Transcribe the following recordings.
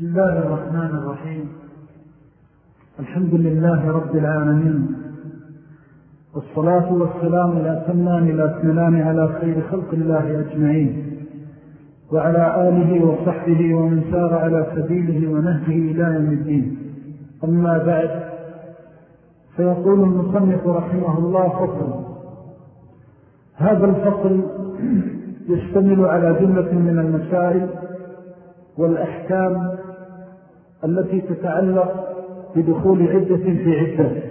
بسم الله الرحمن الرحيم. الحمد لله رب العالمين. والصلاة والسلام لا سمان لا سملان على خير خلق الله أجمعين. وعلى آله وصحبه ومن سار على سبيله ونهجه إلى يوم الدين. أما بعد فيقول المصنف رحمه الله فصل هذا الفصل يشتمل على جملة من المسائل والأحكام التي تتعلق بدخول عدة في عدة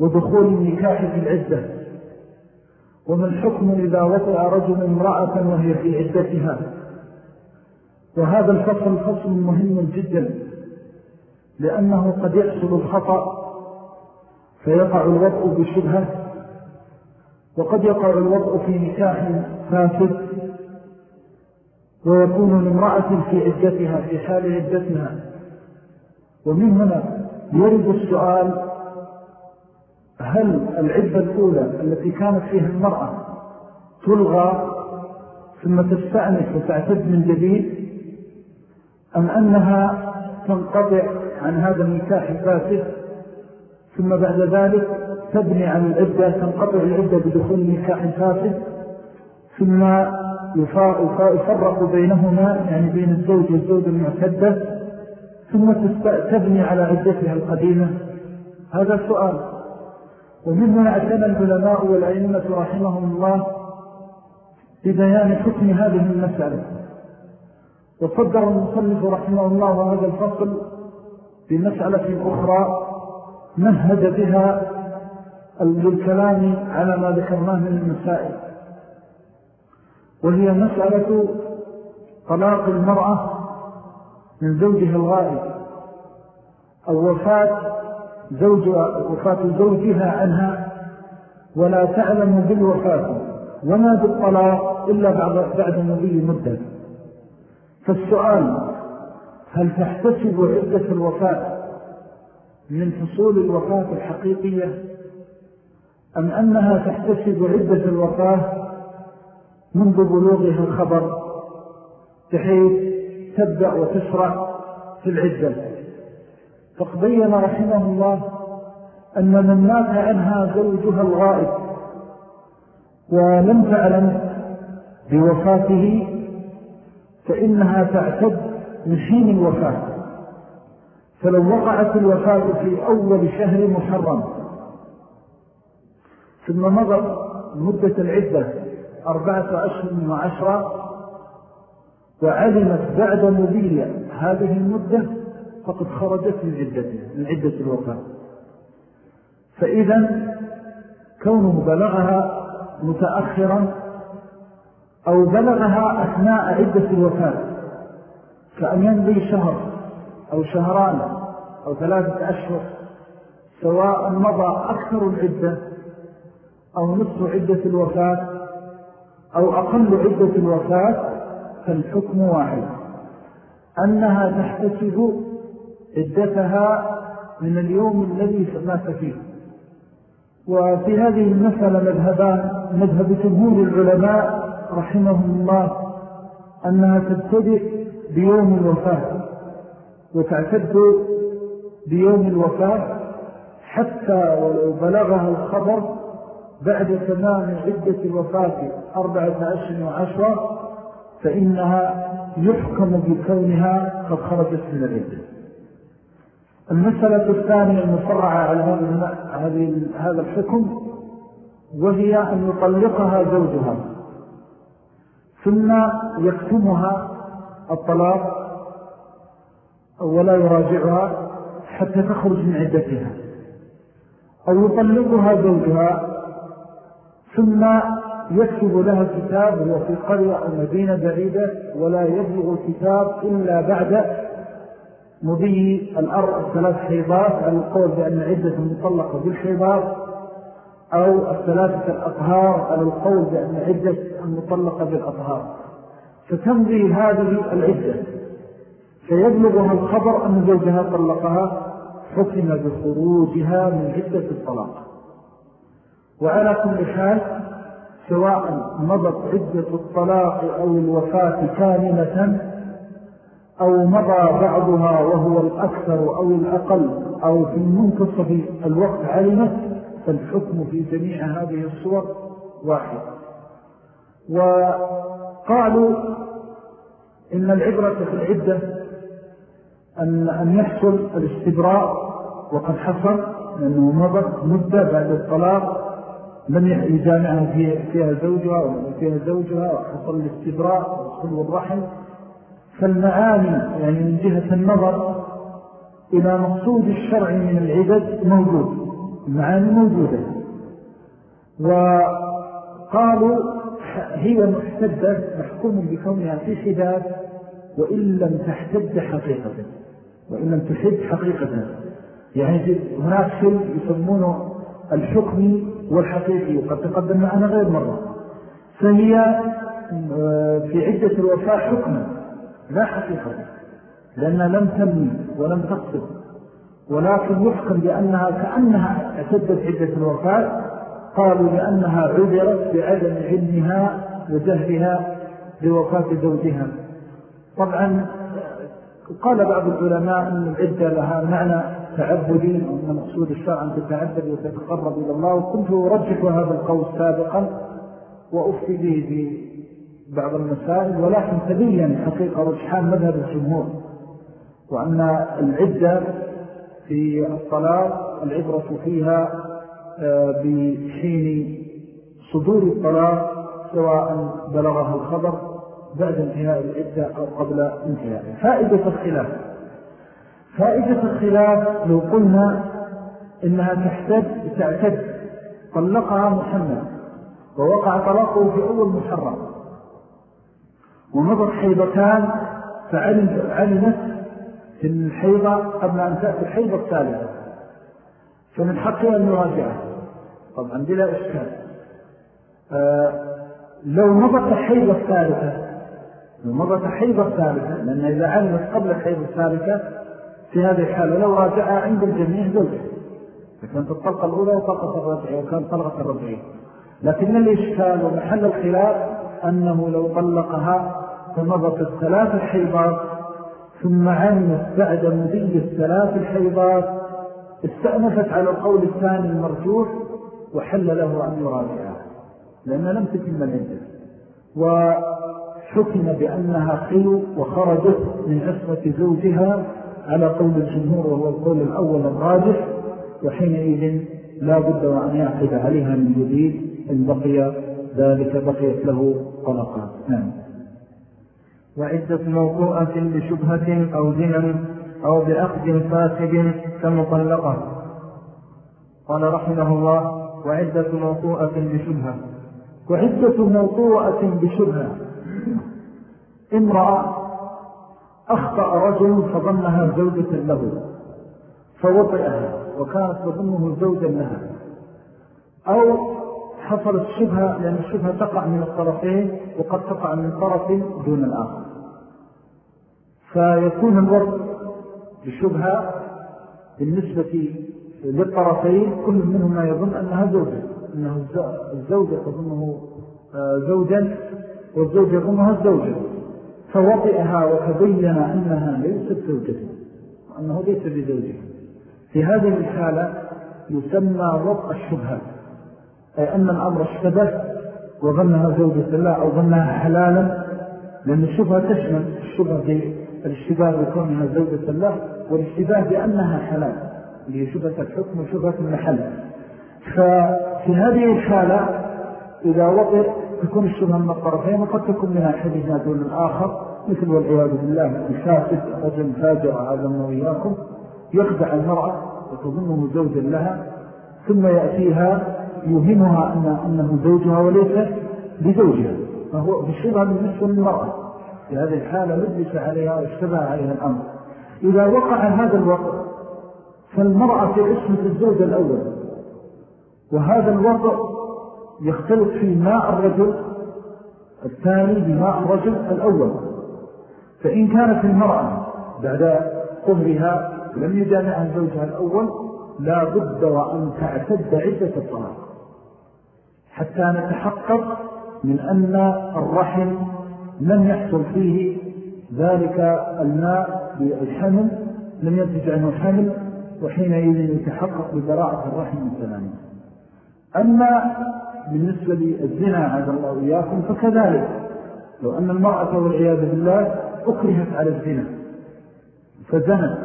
ودخول النكاح في العدة وما الحكم إذا وطع رجل امرأة وهي في عدتها؟ وهذا الفصل فصل مهم جدا لأنه قد يحصل الخطأ فيقع الوضع بشبهة وقد يقع الوضع في نكاح فاسد ويكون لامرأة في عدتها في حال عدتها. ومن هنا يرد السؤال هل العدة الأولى التي كانت فيها المرأة تلغى ثم تستأنف وتعتد من جديد أم أنها تنقطع عن هذا النكاح الفاسد ثم بعد ذلك تبني عن العدة تنقطع العدة بدخول نكاح فاسد ثم يفرق بينهما يعني بين الزوج والزوج المعتدة ثم تبني على عدتها القديمة. هذا سؤال. ومما اعتنى العلماء والأئمة رحمهم الله ببيان حكم هذه المسألة. وصدر المصنف رحمه الله هذا الفصل بمسألة أخرى مهد بها للكلام على ما ذكرناه من المسائل. وهي مسألة طلاق المرأة من زوجها الغائب أو وفاة, زوج وفاة زوجها عنها ولا تعلم بالوفاة وما بالطلاق إلا بعد, بعد مضي مدة. فالسؤال هل تحتسب عدة الوفاة من حصول الوفاة الحقيقية أم أنها تحتسب عدة الوفاة منذ بلوغها الخبر بحيث تبدأ وتشرع في العدة. فقبين رحمه الله أن من مات عنها زوجها الغائب ولم تعلم بوفاته فإنها تعتد من الوفاة. فلو وقعت الوفاة في أول شهر محرم ثم مضت مدة العدة أربعة أشهر وعشرة وعلمت بعد مبية هذه المدة فقد خرجت من عدتها من عدة الوفاة. فإذا كونه بلغها متأخرا أو بلغها أثناء عدة الوفاة كأن يمضي شهر أو شهران أو ثلاثة أشهر سواء مضى أكثر العدة أو نصف عدة الوفاة أو أقل عدة الوفاة فالحكم واحد. أنها تحتسب عدتها من اليوم الذي مات فيه. وفي هذه المسألة مذهبان مذهب جمهور العلماء رحمهم الله أنها تبتدئ بيوم الوفاة وتعتد بيوم الوفاة حتى ولو بلغها الخبر بعد تمام عدة الوفاة أربعة أشهر وعشرة فإنها يحكم بكونها قد خرجت من العدة. المسألة الثانية المفرعة على هذا الحكم وهي أن يطلقها زوجها ثم يكتمها الطلاق ولا يراجعها حتى تخرج من عدتها أو يطلقها زوجها ثم يكتب لها كتاب هو في قرية أو مدينة بعيدة ولا يبلغ الكتاب إلا بعد مضي الأرض الثلاث حيضات على القول بأن عدة المطلقة بالحيضات أو الثلاثة الأطهار على القول بأن عدة المطلقة بالأطهار. فتمضي هذه العدة. فيبلغها الخبر أن زوجها طلقها حكم بخروجها من عدة الطلاق. وعلى كل حال سواء مضت عدة الطلاق أو الوفاة كاملة أو مضى بعضها وهو الأكثر أو الأقل أو في منتصف الوقت علمت فالحكم في جميع هذه الصور واحد. وقالوا إن العبرة في العدة أن, أن يحصل الاستبراء وقد حصل لأنه مضت مدة بعد الطلاق لم يجامعها فيها زوجها ولا فيها زوجها وحصل الاستبراء وخلو الرحم. فالمعاني يعني من جهة النظر إلى مقصود الشرع من العدد موجود. المعاني موجودة. وقالوا هي محتدة محكوم بكونها في حداد وإن لم تحتد حقيقة. وإن لم تحد حقيقة. يعني هناك شيء يسمونه الحكم والحقيقي وقد تقدم معنا غير مرة. فهي آه، في عدة الوفاء حكم لا حقيقة لأنها لم تنمي ولم تقصد. ولكن يحكم بأنها كأنها اعتدت عدة الوفاة قالوا لأنها عذرت بعدم علمها وجهلها بوفاة زوجها. طبعا قال بعض العلماء أن العدة لها معنى تعبدي وأن مقصود الشرع أن تتعبد وتتقرب إلى الله. وكنت أرجح هذا القول سابقا وأفتي به في بعض المسائل ولكن تبين حقيقة رجحان مذهب الجمهور وأن العدة في الطلاق العبرة فيها آه، بحين صدور الطلاق سواء بلغها الخبر بعد انتهاء العدة أو قبل انتهاء فائدة الخلاف. فائدة الخلاف لو قلنا إنها تحتد تعتد. طلقها محمد ووقع طلاقه في أول محرم. ومضت حيضتان فعلمت في الحيضة قبل أن تأتي الحيضة الثالثة. فمن حقها أن يراجعها طبعا بلا إشكال. آه لو مضت الحيضة الثالثة لو مضت الحيضة الثالثة لأن إذا علمت قبل الحيضة الثالثة في هذه الحالة لو راجعها عند الجميع زوجة. فكانت الطلقة الأولى وطلقة الرجعية وكانت طلقة الرجعية لكن الإشكال ومحل الخلاف أنه لو طلقها فمضت الثلاث الحيضات ثم علمت بعد مضي الثلاث الحيضات استأنفت على القول الثاني المرجوح وحل له أن يراجعها لأنها لم تتم العدة. وحكم بأنها خيو وخرجت من عصمة زوجها على قول الجمهور وهو القول الأول الراجح وحينئذ لا بد وأن يعقد عليها من جديد إن بقي ذلك بقيت له طلقات. نعم. وعدة موضوعة بشبهة أو زنا أو بأخذ فاسد كمطلقة. قال رحمه الله وعدة موضوعة بشبهة. وعدة موضوعة بشبهة. امرأة أخطأ رجل فظنها زوجة له فوطئها وكانت تظنه زوجا لها. أو حصلت شبهة لأن الشبهة تقع من الطرفين وقد تقع من طرف دون الآخر. فيكون الوضع بشبهة بالنسبة للطرفين كل منهما يظن أنها زوجة أنه الزوجة تظنه آه، زوجا والزوجة يظنها الزوجة فوطئها وتبين أنها ليست زوجته وأنه ليس بزوجه في هذه الحالة يسمى وطأ الشبهة أي أن الأمر اشتبه وظنها زوجة الله أو ظنها حلالا لأن الشبهة تشمل الشبهة في الاشتباه بكونها زوجة الله والاشتباه بأنها حلال اللي شبهة الحكم وشبهة المحل. ففي هذه الحالة إذا وطئ تكون الشبهة من الطرفين وقد تكون من أحدها دون الآخر مثل والعياذ بالله الفاسد رجل فاجر هذا وإياكم يخدع المرأة وتظنه زوجا لها ثم يأتيها يوهمها أن أنه زوجها وليس بزوجها فهو بالشبه بالنسبة للمرأة في هذه الحالة لبس عليها واشتبه عليها الأمر. إذا وقع هذا الوقع فالمرأة في اسمة الزوج الأول وهذا الوضع يختلف في ماء الرجل الثاني بماء الرجل الأول. فإن كانت المرأة بعد قهرها لم يجامعها زوجها الأول لا بد وأن تعتد عدة الطلاق. حتى نتحقق من أن الرحم لم يحصل فيه ذلك الماء بالحمل لم ينتج عنه حمل وحينئذ يتحقق ببراءة الرحم الثاني أما بالنسبة للزنا عز الله إياكم فكذلك لو أن المرأة والعياذ بالله أكرهت على الزنا فزنت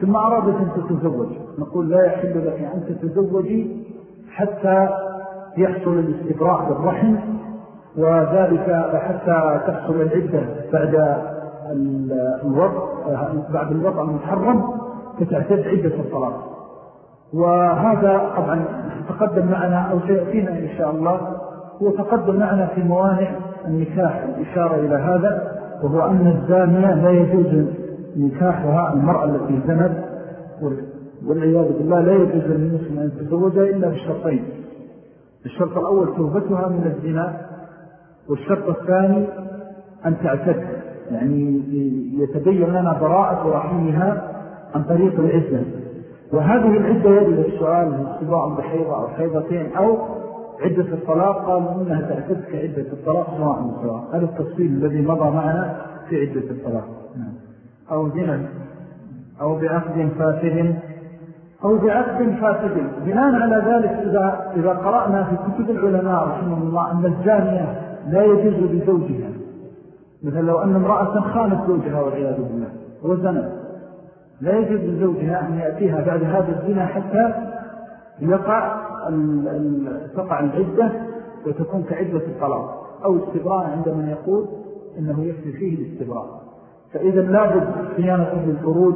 ثم أرادت أن تتزوج. نقول لا يحل لك أن تتزوجي حتى يحصل الاستبراء بالرحم وذلك حتى تحصل العدة بعد الوضع بعد الوضع المحرم فتعتد عدة الطلاق. وهذا طبعا تقدم معنا أو سيأتينا إن شاء الله. هو تقدم معنا في موانع النكاح الإشارة إلى هذا وهو أن الزانية لا يجوز نكاحها المرأة التي زنت والعياذ بالله لا يجوز للمسلم أن تزوجها إلا بالشرطين الشرط الأول توبتها من الزنا والشرط الثاني أن تعتد يعني يتبين لنا براءة رحمها عن طريق العزة. وهذه العدة يجب السؤال استباع بحيضة أو حيضتين أو عدة الطلاق قالوا إنها تعتد كعدة الطلاق سواء سواء. هذا التفصيل الذي مضى معنا في عدة الطلاق. نعم. أو زنا أو بعقد فاسد أو بعقد فاسد. بناء على ذلك إذا, إذا قرأنا في كتب العلماء رحمه الله أن الزانية لا يجوز لزوجها. مثل لو أن امرأة خانت زوجها والعياذ بالله وزنت. لا يجوز لزوجها أن يأتيها بعد هذا الزنا حتى يقع تقع العدة وتكون كعدة الطلاق أو استبراء عند من يقول إنه يكفي فيه الاستبراء. فإذا لابد صيانة للخروج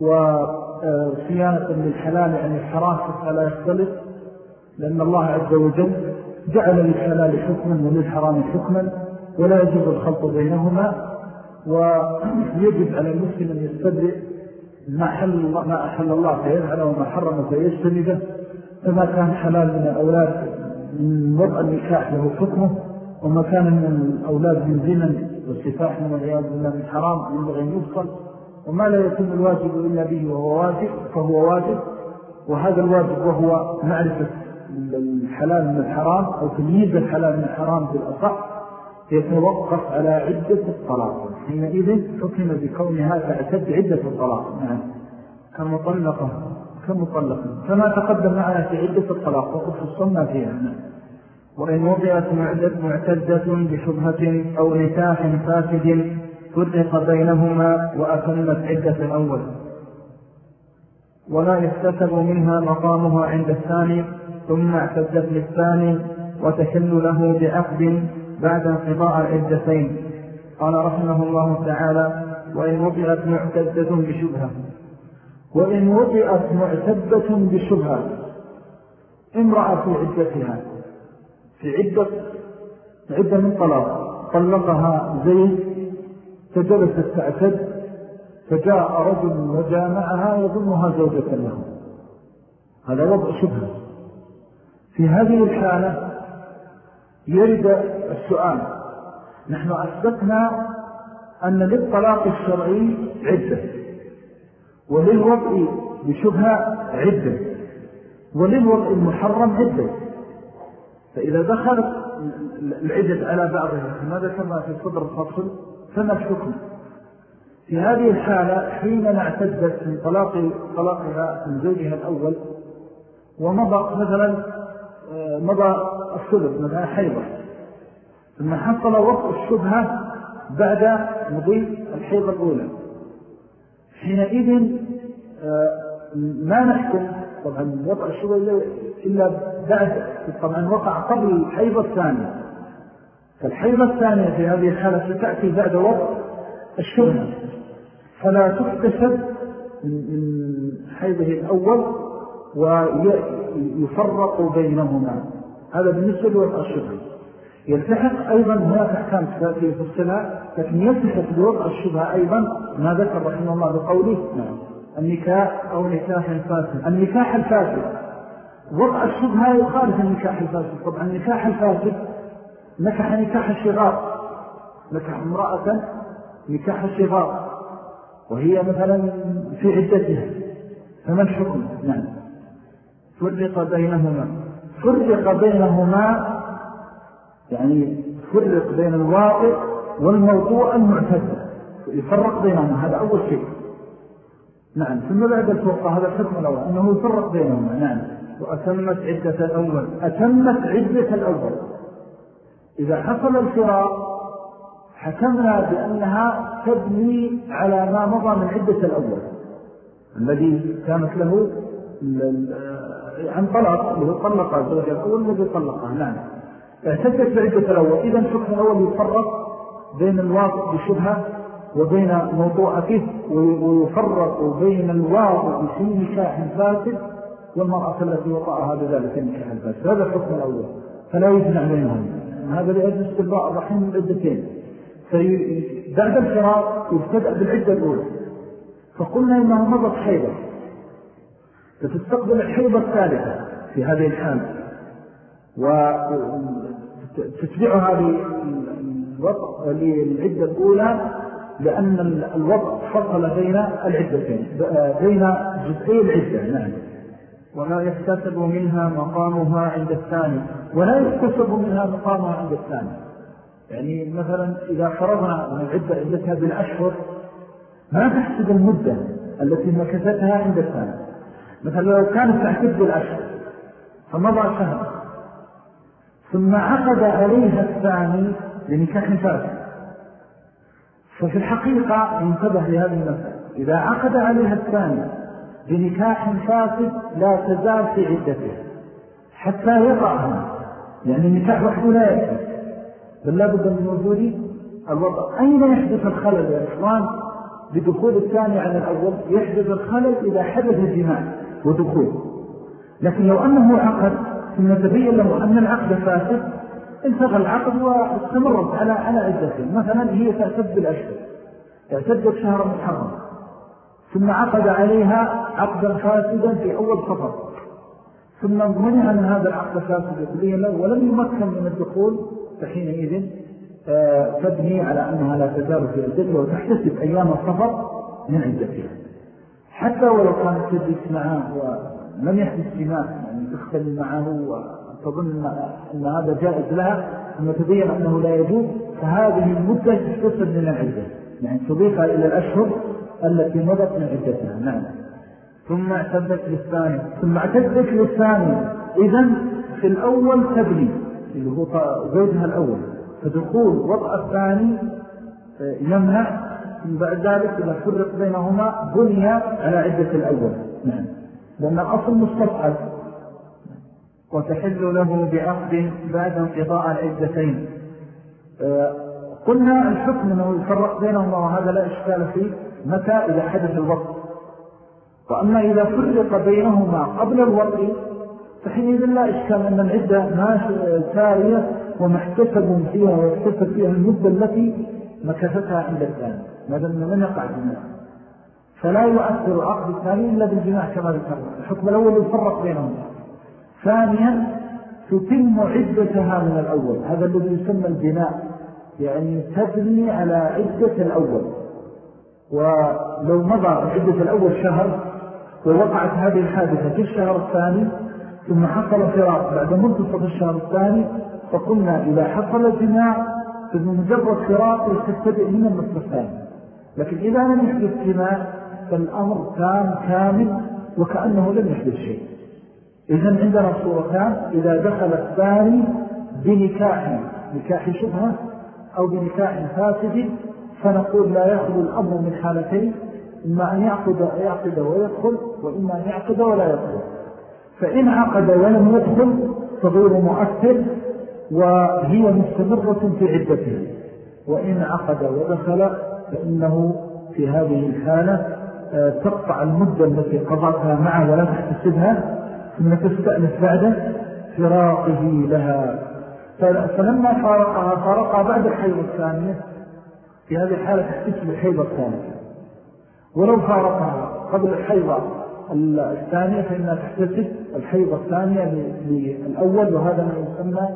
وصيانة للحلال يعني الحرام حتى لا يختلف لأن الله عز وجل جعل للحلال حكما وللحرام حكما ولا يجب الخلط بينهما ويجب على المسلم أن يستبرئ ما, حل الله ما أحل الله فيفعله وما حرم فيجتنبه. فما كان حلال من الأولاد من وضع النكاح له حكمه وما كان من الأولاد من زنا والسفاح والعياذ بالله من حرام ينبغي أن يبصل وما لا يتم الواجب إلا به وهو واجب فهو واجب. وهذا الواجب وهو معرفة الحلال من الحرام أو تمييز الحلال من الحرام بالأصح. يتوقف على عدة الطلاق. حينئذ حكم بكونها تعتد عدة الطلاق. كمطلقة كمطلقة. كما تقدم معنا في عدة الطلاق؟ وقد فصلنا فيها. وإن وضعت معتدة بشبهة أو نكاح فاسد فرق بينهما وأكمت عدة الأول. ولا يكتسب منها مقامها عند الثاني ثم اعتدت للثاني وتحل له بعقد بعد انقضاء العدتين. قال رحمه الله تعالى وإن وضعت معتدة بشبهة. وإن وضعت معتدة بشبهة. امرأة في عدتها. في عدة عدة من طلاق. طلقها زيد فجلست تعتد فجاء رجل وجامعها يظنها زوجة له. هذا وضع شبهة. في هذه الحالة يرد السؤال. نحن أثبتنا أن للطلاق الشرعي عدة وللوضع بشبهة عدة وللوضع المحرم عدة. فإذا دخلت العدد على بعضها كما ذكرنا في صدر الفصل؟ فما الحكم؟ في هذه الحالة حين اعتدت من طلاق طلاقها من زوجها الأول ومضى مثلا آه، مضى الثلث مثلا حيضة. ثم حصل وقت الشبهة بعد مضي الحيضة الأولى. حينئذ آه، ما نحكم؟ طبعا وضع الشبهة إلا بعد طبعا وقع قبل الحيضة الثانية. فالحيضة الثانية في هذه الحالة ستأتي بعد وقت الشبهة. فلا تكتسب من حيضه الأول ويفرق بينهما. هذا بالنسبة لوضع الشبهة. يلتحق أيضا هناك أحكام تأتي في الصلاة لكن يلتحق بوضع الشبهة أيضا ما ذكر رحمه الله بقوله نعم. النكاح أو نكاح الفاسد النكاح الفاسد. وضع الشبهة يخالف النكاح الفاسد. طبعا النكاح الفاسد نكح نكاح الشغار. نكح امرأة نكاح الشغار. وهي مثلا في عدتها. فما الحكم نعم. فرق بينهما. فرق بينهما يعني فرق بين الواقع والموضوع المعتد يفرق بينهما هذا أول شيء. نعم ثم بعد الفرقة هذا الحكم الأول أنه يفرق بينهما نعم. وأتمت عدة الأول. أتمت عدة الأول. إذا حصل الفراق حكمنا بأنها تبني على ما مضى من عدة الأول. الذي كانت له عن طلق اللي طلق الزوجة الأول الذي طلقها نعم. اعتدت بعدة الأول إذا الحكم الأول يفرق بين الواقع بشبهة وبين موضوعته ويفرق بين الواقع في نكاح فاسد والمرأة التي وقعها بذلك النكاح الفاسد هذا الحكم الأول. فلا يجمع بينهم. هذا لأجل استلباء الرحيم العدتين. بعد الفراق يبتدأ بالعدة الأولى. فقلنا إنه مضت حيضة. فتستقبل الحيضة الثالثة في هذه الحالة وتتبعها للعدة الأولى لأن الوضع فصل بين العدتين بين جزئي العدة نعم. ولا يكتسب منها مقامها عند الثاني. ولا يكتسب منها مقامها عند الثاني. يعني مثلا إذا فرضنا أن العدة عدتها بالأشهر ما تحسب المدة التي مكثتها عند الثاني. مثلا لو كانت تحسب بالأشهر فمضى شهر ثم عقد عليها الثاني لنكاح فاسد ففي الحقيقة انتبه لهذه المسألة إذا عقد عليها الثاني بنكاح فاسد لا تزال في عدته حتى يقعها يعني النكاح وحده لا يكفي. بل لا بد من وجود الوضع. أين يحدث الخلل يا إخوان؟ بدخول الثاني على الأول يحدث الخلل إذا حدث الجماع ودخول. لكن لو أنه عقد ثم تبين له أن العقد فاسد انتغى العقد واستمرت على على عدته مثلا هي تعتد بالأشهر اعتدت شهر محرم ثم عقد عليها عقدا فاسدا في أول سفر ثم منع من هذا العقد فاسد يقوليه له ولم يمكن من الدخول فحينئذ آه، تبني على أنها لا تزال في عدتها وتحتسب أيام السفر من عدتها. حتى ولو كانت تجلس معه ولم يحدث جماع يعني تختلي معه وتظن أن هذا جائز لها ثم تبين أنه لا يجوز فهذه المدة تحتسب من العدة. يعني تضيفها إلى الأشهر التي مضت من عدتها. نعم. ثم اعتدت للثاني. ثم اعتدت للثاني. إذن في الأول تبني اللي هو زوجها الأول. فدخول وضع الثاني يمنع من بعد ذلك إذا فرق بينهما بني على عدة الأول. نعم. لأن الأصل مستفعل وتحل له بعقد بعد انقضاء العدتين. آه، قلنا الحكم أنه يفرق بينهما وهذا لا إشكال فيه متى إذا حدث الوقت. وأما إذا فرق بينهما قبل الوقت فحينئذ لا إشكال أن العدة ما سارية ومحتسب فيها ويحتسب فيها المدة التي مكثتها عند الثاني ماذا لم يقع جماع فلا يؤثر العقد الثاني إلا بالجماع كما ذكرنا الحكم الأول يفرق بينهم. ثانيا تتم عدتها من الأول. هذا الذي يسمى البناء يعني تبني على عدة الأول. ولو مضى عدة الأول شهر ووقعت هذه الحادثة في الشهر الثاني ثم حصل فراق بعد منتصف الشهر الثاني فقلنا إذا حصل الجماع فبمجرد فراق تبتدئ من النصف الثاني لكن إذا لم يحدث جماع فالأمر كان كامل وكأنه لم يحدث شيء. إذن عندنا صورتان إذا دخل الثاني بنكاح نكاح شبهة أو بنكاح فاسد فنقول لا يخلو الأمر من حالتين إما أن يعقد, يعقد ويدخل وإما أن يعقد ولا يدخل. فإن عقد ولم يدخل فغير مؤثر وهي مستمرة في عدته. وإن عقد ودخل فإنه في هذه الحالة تقطع المدة التي قضتها معه ولا تحتسبها ثم تستأنس بعد فراقه لها. فلما فارقها فارقها بعد الحيض الثانية في هذه الحالة تحتسب الحيض الثانية ولو فارقها قبل الحيض الثانية فإنها تحتسب الحيض الثانية للأول وهذا ما يسمى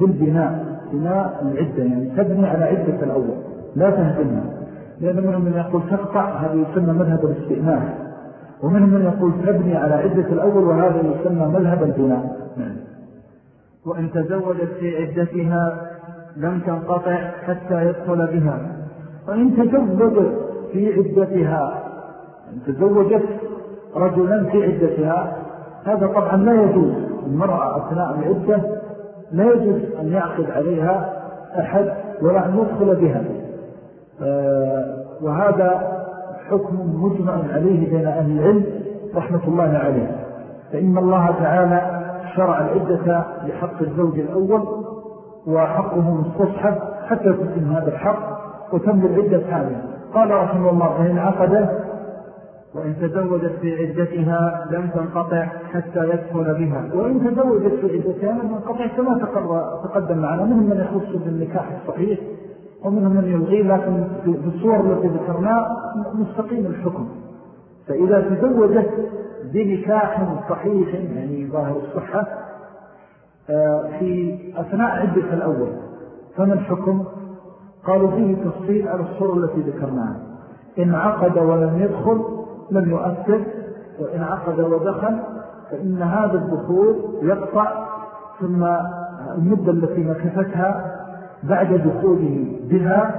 بالبناء بناء العدة يعني تبني على عدة الأول لا تهدمها لأن منهم من يقول تقطع هذا يسمى مذهب الاستئناف ومنهم من يقول تبني على عدة الأول وهذا يسمى مذهب البناء. وإن تزوجت في عدتها لم تنقطع حتى يدخل بها. وإن تزوجت في عدتها إن تزوجت رجلا في عدتها هذا طبعا لا يجوز. المرأة أثناء العدة لا يجوز أن يعقد عليها أحد ولا أن يدخل بها. وهذا حكم مجمع عليه بين أهل العلم رحمة الله عليه. فإن الله تعالى شرع العدة لحق الزوج الأول وحقه مستصحف حتى تتم هذا الحق وتم العدة ثانية قال رحمه الله فإن عقد وإن تزوجت في عدتها لم تنقطع حتى يدخل بها. وإن تزوجت في عدتها لم تنقطع كما تقدم معنا منهم من يخص بالنكاح الصحيح. ومنهم من يلغي لكن في الصور التي ذكرناها مستقيم الحكم. فإذا تزوجت بنكاح صحيح يعني ظاهر الصحة آه، في أثناء عدة الأول فما الحكم؟ قالوا فيه تفصيل على الصور التي ذكرناها. إن عقد ولم يدخل لم يؤثر وإن عقد ودخل فإن هذا الدخول يقطع ثم المدة التي مكفتها بعد دخوله بها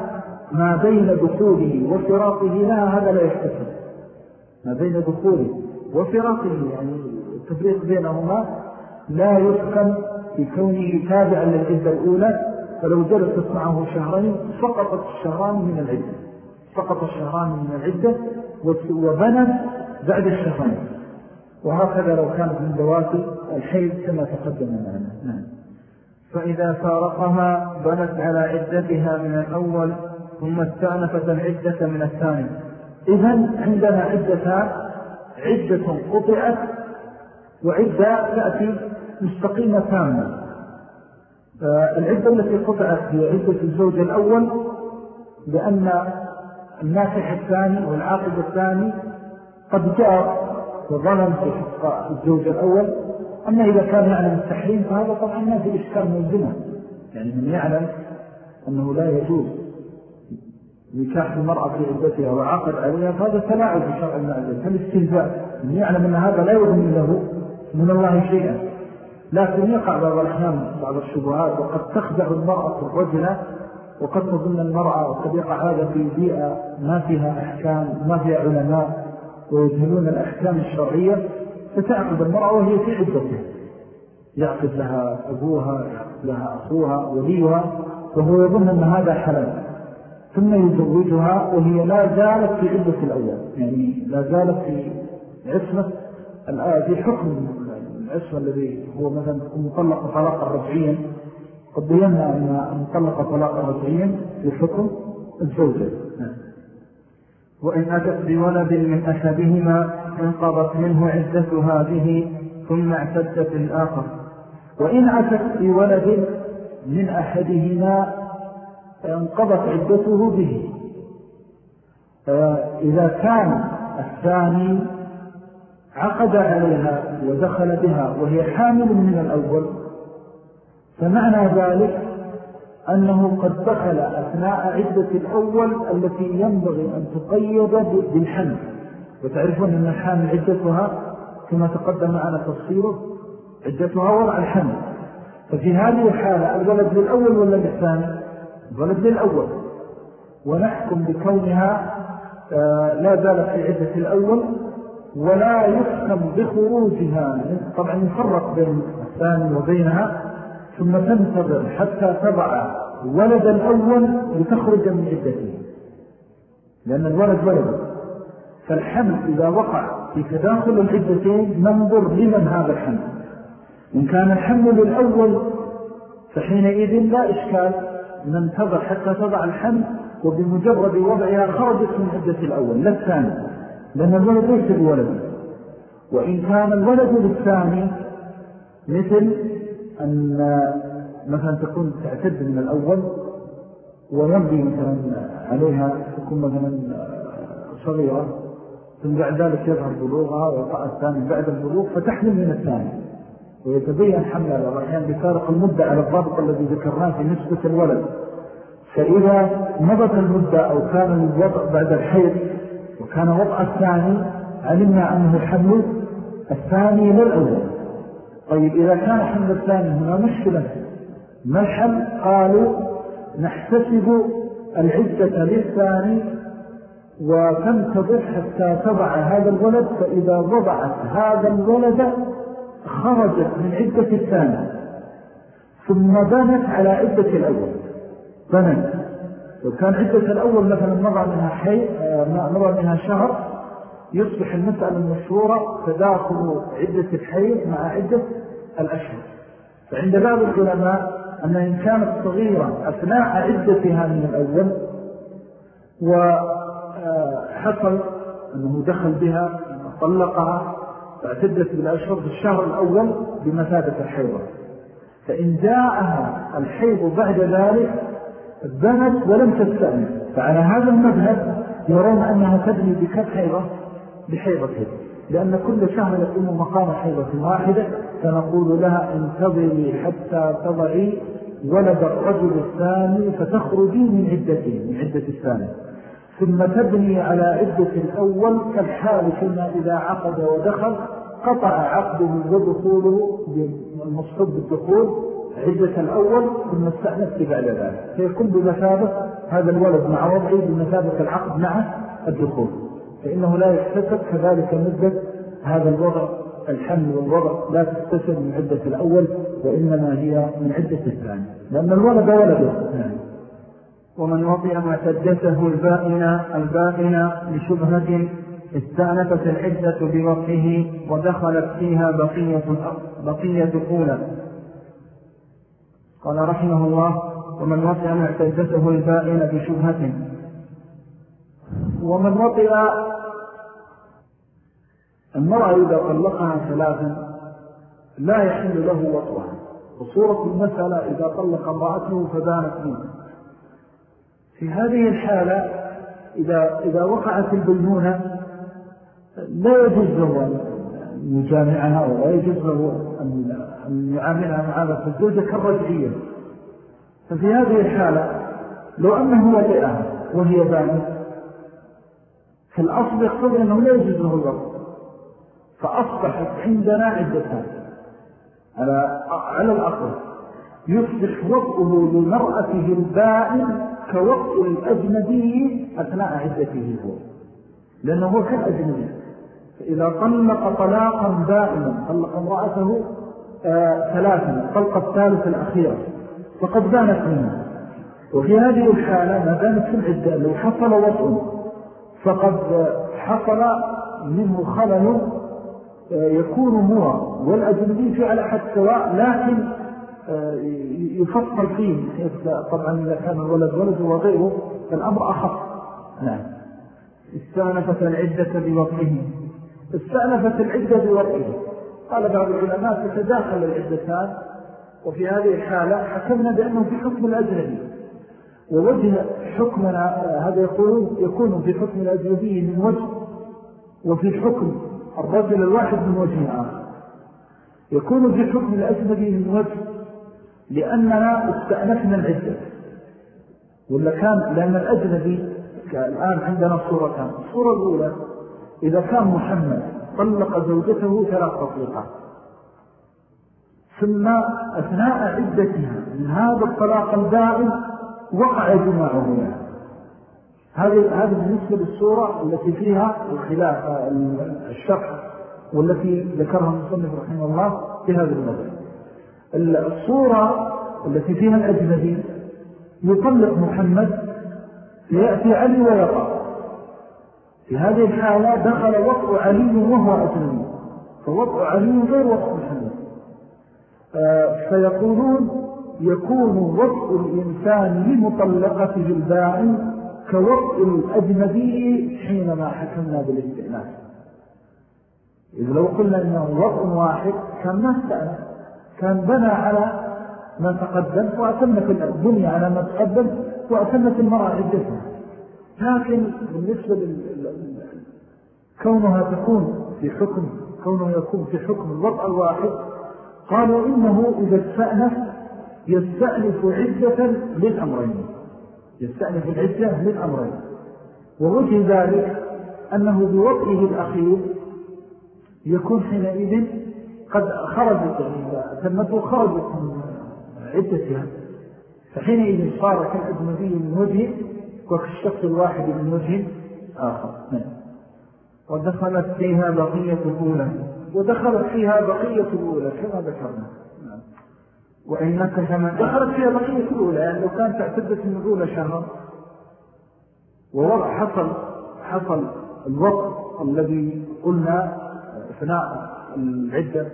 ما بين دخوله وفراقه لها هذا لا يحتسب. ما بين دخوله وفراقه يعني التفريق بينهما لا يسكن في كونه تابعا للعدة الأولى فلو جلست معه شهرين سقطت الشهران من العدة سقط الشهران من العدة وبنت بعد الشهرين. وهكذا لو كانت من دواتي الحيث كما تقدم معنا. نعم. فإذا فارقها بنت على عدتها من الأول ثم استأنفت العدة من الثاني. إذن عندنا عدتان عدة قطعت وعدة تأتي مستقيمة تامة العدة التي قطعت هي عدة الزوج الأول لأن الناكح الثاني والعاقب الثاني قد جاء وظلم في حق الزوج الأول. أما إذا كان يعلم التحريم فهذا طبعا ما في إشكال ملزمة يعني من يعلم أنه لا يجوز نكاح المرأة في عدتها وعقد عليها فهذا تلاعب بشرع المعزل فالاستهزاء. من يعلم أن هذا لا يغني له من الله شيئا. لكن يقع بعض الأحيان بعض الشبهات وقد تخدع المرأة الرجل وقد تظن المرأة وقد يقع هذا في بيئة ما فيها أحكام ما فيها علماء ويجهلون الأحكام الشرعية. فتعقد المرأة وهي في عدتها. يعقد لها أبوها يعقد لها أخوها وليها وهو يظن أن هذا حلال. ثم يزوجها وهي لا زالت في عدة الأول يعني لا زالت في عصمة في حكم العصمة الذي هو مثلا مطلق طلاقا رجعيا. قد بينا أن مطلق طلاقا رجعيا في حكم الزوجة. نعم. وإن أتت بولد من أحدهما انقضت منه عدة هذه ثم اعتدت الآخر. وإن أتت بولد من أحدهما انقضت عدته به. إذا كان الثاني عقد عليها ودخل بها وهي حامل من الأول فمعنى ذلك أنه قد دخل أثناء عدة الأول التي ينبغي أن تقيد بالحمل. وتعرفون أن الحامل عدتها كما تقدم معنا تفصيله عدتها وضع الحمل. ففي هذه الحالة الولد للأول ولا للثاني؟ الولد للأول. ونحكم بكونها آه، لا زالت في عدة الأول ولا يحكم بخروجها. طبعا يفرق بين الثاني وبينها ثم تنتظر حتى تضع ولد الأول لتخرج من عدته. لأن الولد ولد. فالحمل إذا وقع في تداخل العدتين ننظر لمن هذا الحمل. إن كان الحمل للأول فحينئذ لا إشكال ننتظر حتى تضع الحمل وبمجرد وضعها خرجت من عدة الأول. لا الثاني لأن الولد ليس بولد وإن كان الولد للثاني مثل أن مثلا تكون تعتد من الأول ويمضي مثلا عليها تكون مثلا صغيرة ثم بعد ذلك يظهر بلوغها ويقع الثاني. بعد البلوغ فتحمل من الثاني. ويتبين حملها الرحيان بفارق المدة على الضابط الذي ذكرناه في نسبة الولد. فإذا مضت المدة أو كان الوضع بعد الحيض وكان وضع الثاني علمنا أنه حمل الثاني للأول. طيب إذا كان حمل الثاني هنا مشكلة. ما الحل؟ قالوا نحتسب العدة للثاني وتنتظر حتى تضع هذا الولد فإذا وضعت هذا الولد خرجت من عدة الثاني ثم بنت على عدة الأول. بنت. لو كان عدة الأول مثلا مضى منها, حي... آه، مضى منها شهر يصبح المسألة المشهورة تداخل عدة الحيض مع عدة الأشهر. فعند بعض العلماء أن إن كانت صغيرة أثناء عدتها من الأول وحصل أنه دخل بها طلقها فاعتدت بالأشهر في الشهر الأول بمثابة الحيضة. فإن جاءها الحيض بعد ذلك بنت ولم تستأنف. فعلى هذا المذهب يرون أنها تبني بكم حيضة بحيضة لأن كل شهر يكون مقام حيضة واحدة فنقول لها انتظري حتى تضعي ولد الرجل الثاني فتخرجي من عدته من عدة الثاني. ثم تبني على عدة الأول كالحال كما إذا عقد ودخل قطع عقده ودخوله المصحب بالدخول عدة الأول ثم استأنفت بعد ذلك. فيكون بمثابة هذا الولد مع وضعه بمثابة العقد مع الدخول. فإنه لا يحتسب كذلك مدة هذا الوضع الحمل والوضع لا تستسر من عدة الأول وإنما هي من عدة الثاني لأن الولد ولده. ومن وطئ معتدته البائنة البائنة لشبهة استأنفت العدة بوطئه ودخلت فيها بقية, بقية الأولى. قال رحمه الله ومن وطئ معتدته البائنة بشبهة ومن وطئ المرأة إذا طلقها ثلاثا لا يحل له وطئها وصورة المسألة إذا طلق امرأته فبانت منه في هذه الحالة إذا, إذا وقعت البينونة لا يجوز له أن يجامعها ولا يجوز له أن يعاملها معاملة الزوجة كالرجعية. ففي هذه الحالة لو أنه وطئها وهي بانت في الأصل يقتضي أنه لا يجوز له الوقت فأصبحت عندنا عدتان على, على الأقل يصبح وقته لمرأته البائن كوقت الأجنبي أثناء عدته هو. لأنه هو كالأجنبي فإذا طلق طلاقا بائنا طلق امرأته آه ثلاثا طلق الثالث الأخير. فقد بانت منه. وفي هذه الحالة ما دامت في العدة لو حصل وطن فقد حصل منه خلل آه، يكون هو والأجنبي في على حد سواء لكن يفصل فيه. طبعا إذا كان الولد ولد وغيره فالأمر أخف. نعم. استأنفت العدة بوطئه استأنفت العدة بوطئه قال بعض العلماء تتداخل العدتان وفي هذه الحالة حكمنا بأنه في حكم الأجنبي. ووجه حكمنا هذا يقولون يكون في حكم الأجنبي من وجه وفي حكم الرجل الواحد من وجه آخر يكون في حكم الأجنبي من وجه. لأننا استأنفنا العدة. ولا كان لأن الأجنبي الآن عندنا صورتان الصورة الأولى إذا كان محمد طلق زوجته ثلاث تطليقات. ثم أثناء عدتها من هذا الطلاق الدائم وقع جماعة يعني. هذه هذه بالنسبة للصورة التي فيها الخلاف الشرح والتي ذكرها المصنف رحمه الله في هذا الموضوع الصورة التي فيها الأجنبي يطلق محمد ليأتي علي ويقع. في هذه الحالة دخل وطء علي وهو أجنبي فوطء علي غير وطء محمد. آه، فيقولون يكون وطء الإنسان لمطلقته الباعن كوطء الأجنبي حينما حكمنا بالاستئناس إذ لو قلنا إنه وطء واحد كان ما استأنس كان بنى على ما تقدم وأتمت البنية على ما تقدم وأتمت المرأة عدتها. لكن بالنسبة كونها تكون في حكم كونه يكون في حكم الوضع الواحد قالوا إنه إذا استأنف يستأنف عدة للأمرين. يستأنف العدة للأمرين. ووجه ذلك أنه بوضعه الأخير يكون حينئذ قد خرجت تمته خرجت من عدتها. فحينئذ صار كالأجنبي من وجه وكالشخص الواحد من وجه آخر. نعم. ودخلت فيها بقية الأولى. ودخلت فيها بقية الأولى كما ذكرنا. نعم. وإنك كما دخلت فيها بقية الأولى يعني لو كانت اعتدت من الأولى شهر. ووضع حصل حصل الوقت الذي قلنا أثناء العدة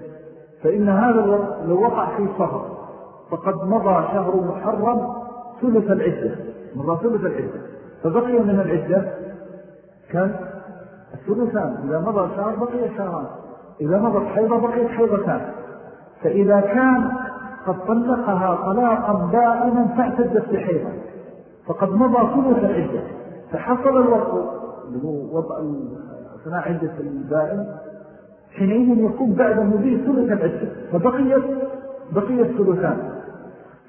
فإن هذا لو وقع في صهر فقد مضى شهر محرم ثلث العدة مضى ثلث العدة. فبقي من العدة كان الثلثان. إذا مضى شهر بقي شهران إذا مضت حيضة بقيت حيضتان. فإذا كان قد طلقها طلاقا دائما فاعتدت بحيضة فقد مضى ثلث العدة. فحصل الوقت اللي هو وضع أثناء عدة الدائم حينئذ يكون بعد مضي ثلث العدة فبقيت بقيت ثلثان.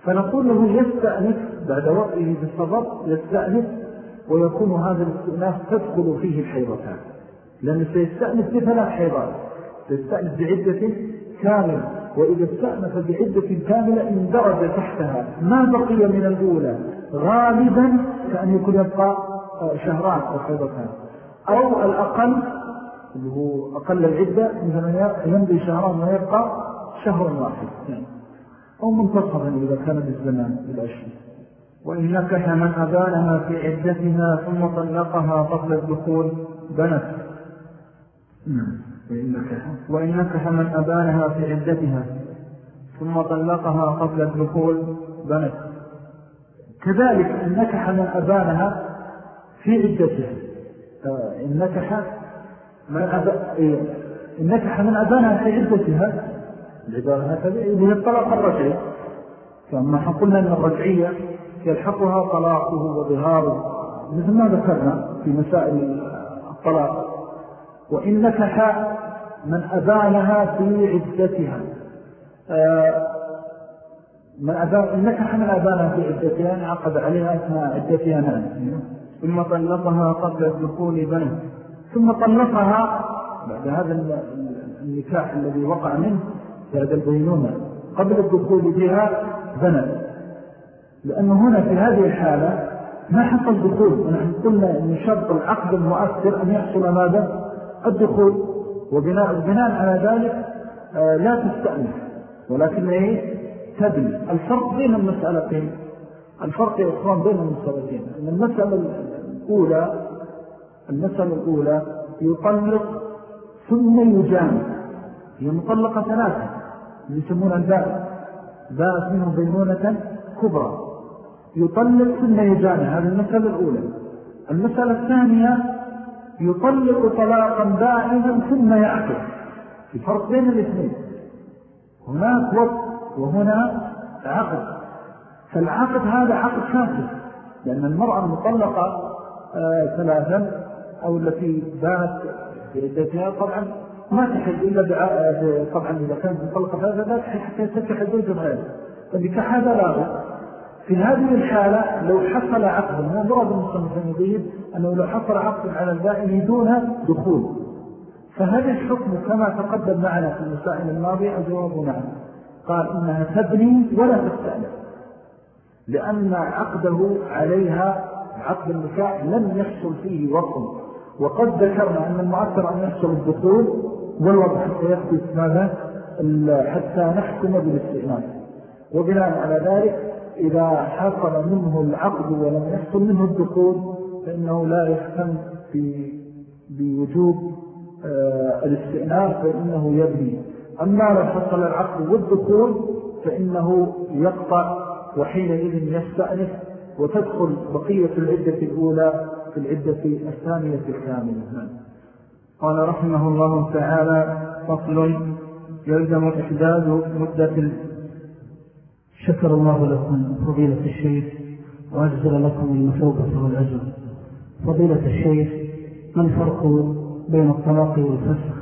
فنقول له يستأنف بعد وقته في الصبر يستأنف ويكون هذا الاستئناف تدخل فيه الحيضتان. لأنه سيستأنف بثلاث حيضات سيستأنف بعدة كاملة. وإذا استأنف بعدة كاملة إن درج تحتها. ما بقي من الأولى؟ غالبا كأن يكون يبقى شهران أو حيضتان. أو الأقل اللي هو أقل العدة مثلا يمضي شهران ويبقى شهر واحد. أو منتصفا إذا كان بالزمان بالأشهر وإن نكح من أبانها في عدتها ثم طلقها قبل الدخول بنت. نعم. وإن نكح. من أبانها في عدتها ثم طلقها قبل الدخول بنت. كذلك إن نكح من أبانها في عدتها. إن نكح من أب... إيه، من أبانها في عدتها العبارة هكذا هي الطلاق الرجعي. فأما قلنا أن الرجعية يلحقها طلاقه وظهاره. مثل ما ذكرنا في مسائل الطلاق. وإن نكح من أبانها في عدتها. آه، من أبان نكح من أبانها في عدتها عقد عليها أثناء عدتها نعم. ثم طلقها قبل الدخول بنه ثم طلقها بعد هذا النكاح الذي وقع منه بعد البينونة. قبل الدخول بها بنت. لأنه هنا في هذه الحالة ما حصل دخول. ونحن قلنا أن شرط العقد المؤثر أن يحصل ماذا؟ الدخول. وبناء على ذلك آه، لا تستأنف. ولكن إيه؟ تبني. الفرق بين المسألتين. الفرق يا إخوان بين المسألتين. أن المسألة الأولى المسألة الأولى يطلق ثم يجامع. هي مطلقة ثلاثة يسمون الباء. باءت منه بينونة كبرى. يطلق ثم يجامع هذه المسألة الأولى. المسألة الثانية يطلق طلاقا دائما ثم يعقد في فرق بين الاثنين. هناك وقت وهنا عقد. فالعقد هذا عقد كافر لأن المرأة المطلقة آه ثلاثا أو التي بانت بعدتها طبعا ما تحل إلا طبعا إذا كانت مطلقة لا تحل حتى تتحد الزوج غيره فالنكاح هذا لا في هذه الحالة لو حصل عقد ما ضرب المصنف المضيب أنه لو حصل عقد على البائن دون دخول. فهذا الحكم كما تقدم معنا في المسائل الماضية؟ الجواب نعم. قال إنها تبني ولا تستأنف. لأن عقده عليها عقد النكاح لم يحصل فيه وقت. وقد ذكرنا أن المعثر أن يحصل الدخول والوضع حتى يثبت ماذا حتى نحكم بالاستئناف. وبناء على ذلك إذا حصل منه العقد ولم يحصل منه الدخول فإنه لا يحكم بوجوب آه، الاستئناف فإنه يبني. أما لو حصل العقد والدخول فإنه يقطع وحينئذ يستأنف وتدخل بقية العدة الأولى في العدة الثانية الكاملة. قال رحمه الله تعالى فصل يلزم إحداد مدة شكر الله لكم فضيلة الشيخ وأجزل لكم المثوبة والعزم. فضيلة الشيخ ما الفرق بين الطلاق والفسخ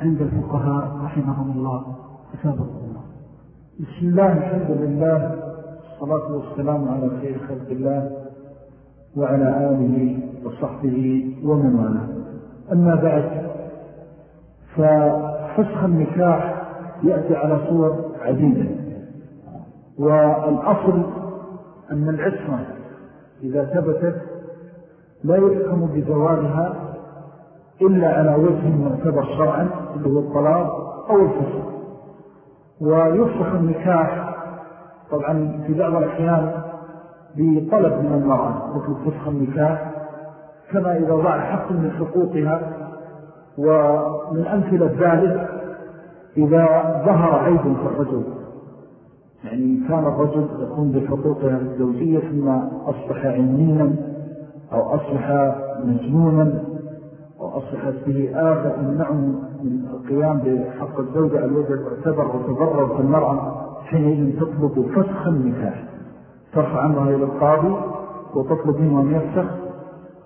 عند الفقهاء رحمهم الله؟ أثابه الله. بسم الله الحمد لله الصلاة والسلام على خير خلق الله. وعلى آله وصحبه ومن والاه. أما بعد ففسخ النكاح يأتي على صور عديدة. والأصل أن العصمة إذا ثبتت لا يحكم بزوالها إلا على وجه معتبر شرعا اللي هو الطلاق أو الفسق ويفسخ النكاح طبعا في بعض الأحيان بطلب من المرأة مثل فسخ النكاح كما إذا ضع حق من حقوقها ومن أمثلة ذلك إذا ظهر عيب في الرجل. يعني كان الرجل يقوم بحقوقها الزوجية ثم أصبح علميا أو أصبح مجنونا أو أصبحت به آفة تمنعه من القيام بحق الزوجة الوجه اعتبر وتضرر في المرأة حينئذ تطلب فسخ النكاح. ترفع عنها إلى القاضي وتطلب منه أن يفسخ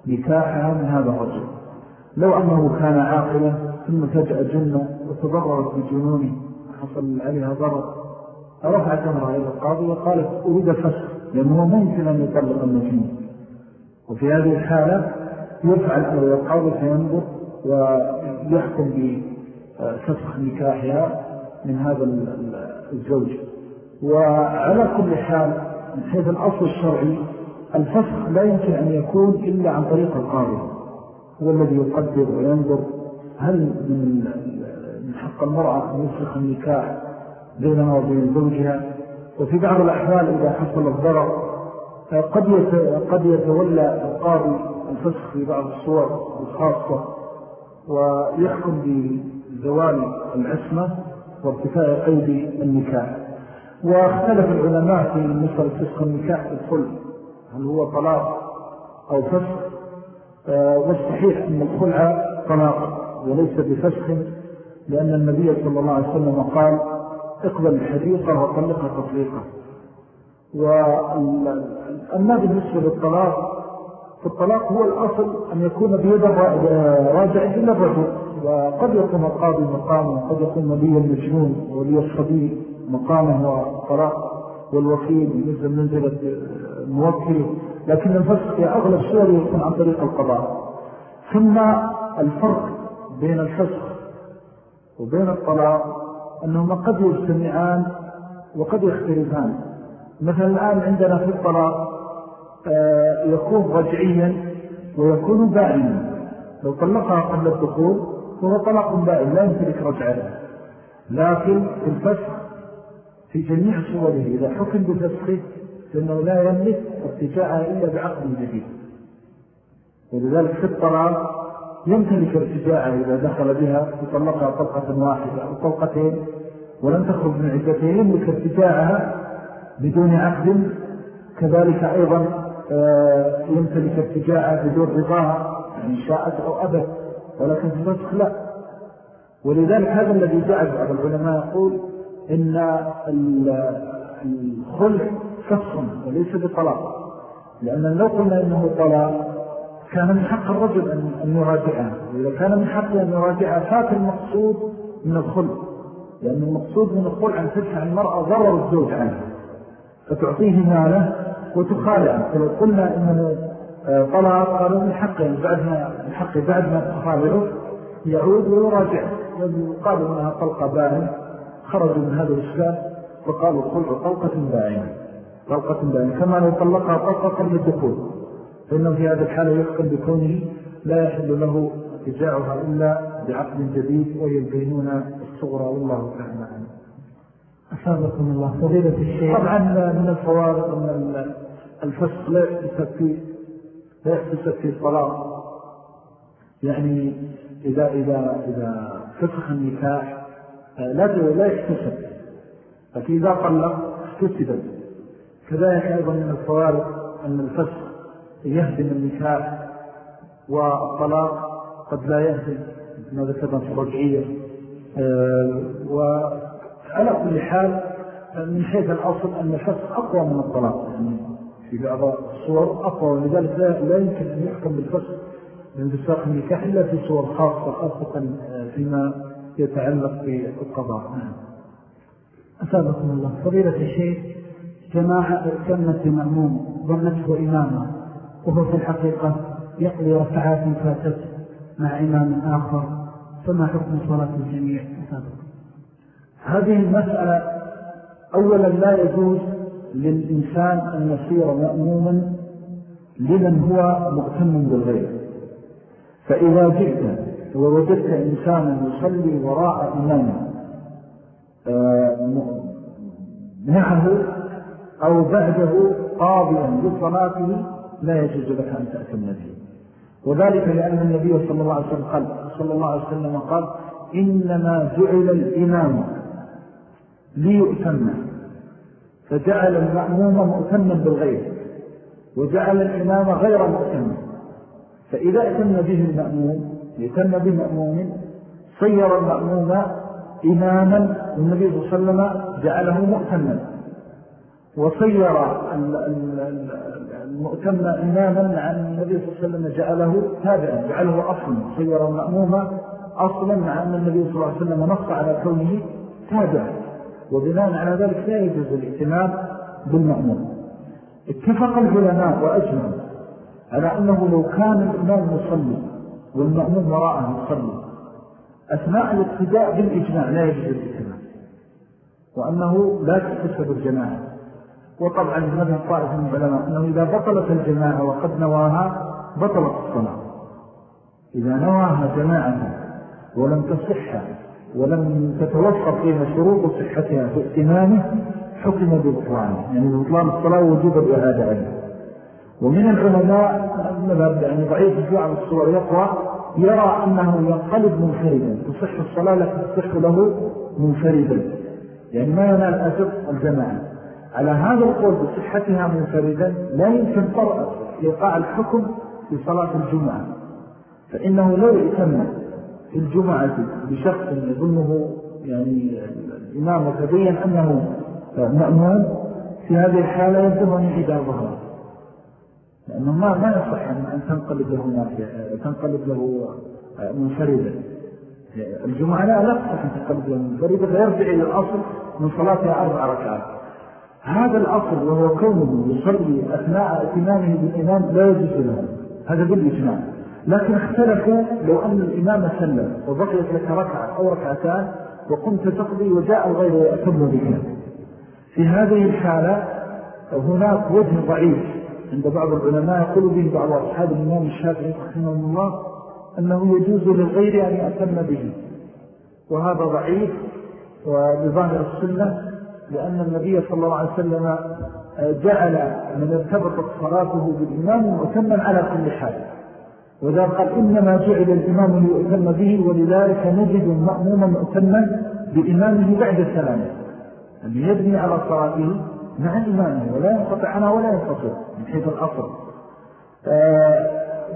نكاحها من هذا الرجل. لو أنه كان عاقلا ثم فجأة جنة وتضررت بجنونه حصل عليها ضرر رفعت أمرها إلى القاضي وقالت أريد الفسخ لأنه ممكن أن يطلق المجنون. وفي هذه الحالة يرفع الأمر القاضي فينظر ويحكم بفسخ نكاحها من هذا الزوج. وعلى كل حال من حيث الأصل الشرعي الفسخ لا يمكن أن يكون إلا عن طريق القاضي هو الذي يقدر وينظر هل من حق المرأة أن يفسخ النكاح بينها وبين زوجها. وفي بعض الأحوال إذا حصل الضرر قد قد يتولى القاضي الفسخ في بعض الصور الخاصة ويحكم بزوال العصمة وارتفاع قيد النكاح. واختلف العلماء في مسألة فسخ النكاح بالخلق هل هو طلاق أو فسخ؟ آه، والصحيح أن الخلع طلاق وليس بفسخ لأن النبي صلى الله عليه وسلم قال اقبل الحديقة وطلقها تطليقا وأما بالنسبة للطلاق فالطلاق هو الأصل أن يكون بيد راجع إلا الرجل. وقد يكون القاضي مقامه وقد يكون ولي المجنون ولي الصبي مقامه والطلاق والوكيل ينزل منزلة الموكل لكن الفسق في أغلب الصور يكون عن طريق القضاء. ثم الفرق بين الفسق وبين الطلاق أنهما قد يجتمعان وقد يختلفان. مثلا الآن عندنا في الطلاق آه، يكون رجعيا ويكون بائنا. لو طلقها قبل الدخول فهو طلاق بائن لا يمتلك رجعها لكن الفسخ في جميع صوره. إذا حكم بفسخه فإنه لا يملك ارتجاعها إلا بعقد جديد. ولذلك في الطلاق يمتلك ارتجاعها إذا دخل بها يطلقها طلقة واحدة أو طلقتين ولم تخرج من عدتين يملك ارتجاعها بدون عقد. كذلك أيضا آه، يمتلك ارتجاعها بدون رضاها يعني شاءت أو أبد ولكن في الفسخ لا. ولذلك هذا الذي جعل بعض العلماء يقول إن الخلع فسخ وليس بطلاق. لأن لو قلنا إنه طلاق كان من حق الرجل أن يراجعها وإذا كان من حق أن يراجعها فات المقصود من الخلع. لأن المقصود من الخلع أن تدفع المرأة ضرر الزوج عنها. فتعطيه ماله وتخالعه. فلو قلنا إنه آه، طلاق قالوا من حقه بعد ما من حقه بعد ما تخالعه يعود ويراجع وقالوا أنها طلقة باهن خرجوا من هذا الإشكال فقالوا الخلع طلقة باهنة طلقة باهنة كما لو طلقها طلقة قبل الدخول فإنه في هذا الحالة يحكم بكونه لا يحل له اتجاعها إلا بعقد جديد ويبينون الصغرى والله تعالى عنه أسابقكم الله. فضيلة الشيخ. طبعا من الفوارق أن الفسق لا يحتسب في لا يحتسب في الطلاق. يعني إذا, إذا, إذا فسخ النكاح لا لا يحتسب. لكن إذا طلق احتسبت كذلك أيضا من الفوارق أن الفسخ يهدم النكاح والطلاق قد لا يهدم ما ذكرنا في الرجعية آه، وعلى كل حال من حيث الأصل أن الفسخ أقوى من الطلاق. يعني في بعض الصور أقوى ولذلك لا يمكن أن يحكم بالفسخ من بساق النكاح إلا في صور خاصة خاصة آه، فيما يتعلق بالقضاء. أسابقكم الله. فضيلة الشيخ جماعة كمت بمأموم ظنته إماما وهو في الحقيقة يقضي ركعات فاتت مع إمام آخر فما حكم صلاة الجميع؟ أسابقكم. هذه المسألة أولا لا يجوز للإنسان أن يصير مأموما لمن هو مؤتم بالغير فإذا جئت ووجدت إنسانا يصلي وراء إمامه آه، معه أو بعده قاضيا لصلاته لا يجوز لك أن تأتم به. وذلك لأن النبي صلى الله عليه وسلم قال صلى الله عليه وسلم قال إنما جعل الإمام ليؤتم فجعل المأموم مؤتما بالغير وجعل الإمام غير مؤتم فإذا اتم به المأموم يتم بمأموم صير المأموم إماما والنبي صلى الله عليه وسلم جعله مؤتما وصير المؤتم إماما عن النبي صلى الله عليه وسلم جعله تابعا جعله أصلا. صير المأموم أصلا مع أن النبي صلى الله عليه وسلم نص على كونه تابعا وبناء على ذلك لا يجوز الائتمام بالمأموم. اتفق العلماء وأجمعوا على أنه لو كان الإمام يصلي والمأموم وراءه يصلي. أثناء الابتداء بالإجماع لا يجوز الائتمام وأنه لا تحسب الجماعة. وطبعا هذا طائف من العلماء أنه إذا بطلت الجماعة وقد نواها بطلت الصلاة. إذا نواها جماعة ولم تصح ولم تتوفر فيها شروط صحتها في اتمامه حكم ببطلانه يعني ببطلان الصلاة وجوب الإعادة عليه. ومن العلماء المذهب يعني ضعيف في بعض الصور يقوى يرى أنه ينقلب منفردا تصح الصلاة لكن تصح له منفردا. يعني ما ينال أجر الجماعة. على هذا القول بصحتها منفردا لا يمكن إيقاع الحكم في صلاة الجمعة. فإنه لو اتم في الجمعة بشخص يظنه يعني الإمام وتبين أنه مأمون في هذه الحالة ينتهى من عداء ظهره لأنه ما, ما يصح أن تنقلب له نافية تنقلب له منفردا. الجمعة لا لا أن تنقلب له منفردا فيرجع إلى الأصل من صلاتها أربع ركعات. هذا الأصل وهو كونه يصلي أثناء إتمامه بالإمام لا يجوز له. هذا بالإجماع. لكن اختلفوا لو أن الإمام سلم وبقيت لك ركعة أو ركعتان وقمت تقضي وجاء الغير ويأتم بك. في هذه الحالة هناك وجه ضعيف. عند بعض العلماء يقول به بعض أصحاب الإمام الشافعي رحمه الله أنه يجوز للغير أن يأتم به وهذا ضعيف ولظاهر السنة لأن النبي صلى الله عليه وسلم جعل من ارتبطت صلاته بالإمام مؤتما على كل حال وذا قال إنما جعل الإمام ليؤتم به ولذلك نجد مأموما مؤتما بإمامه بعد السلام أن يبني على صلاته مع إمامه ولا ينقطع عنها ولا ينقطع من حيث الأصل.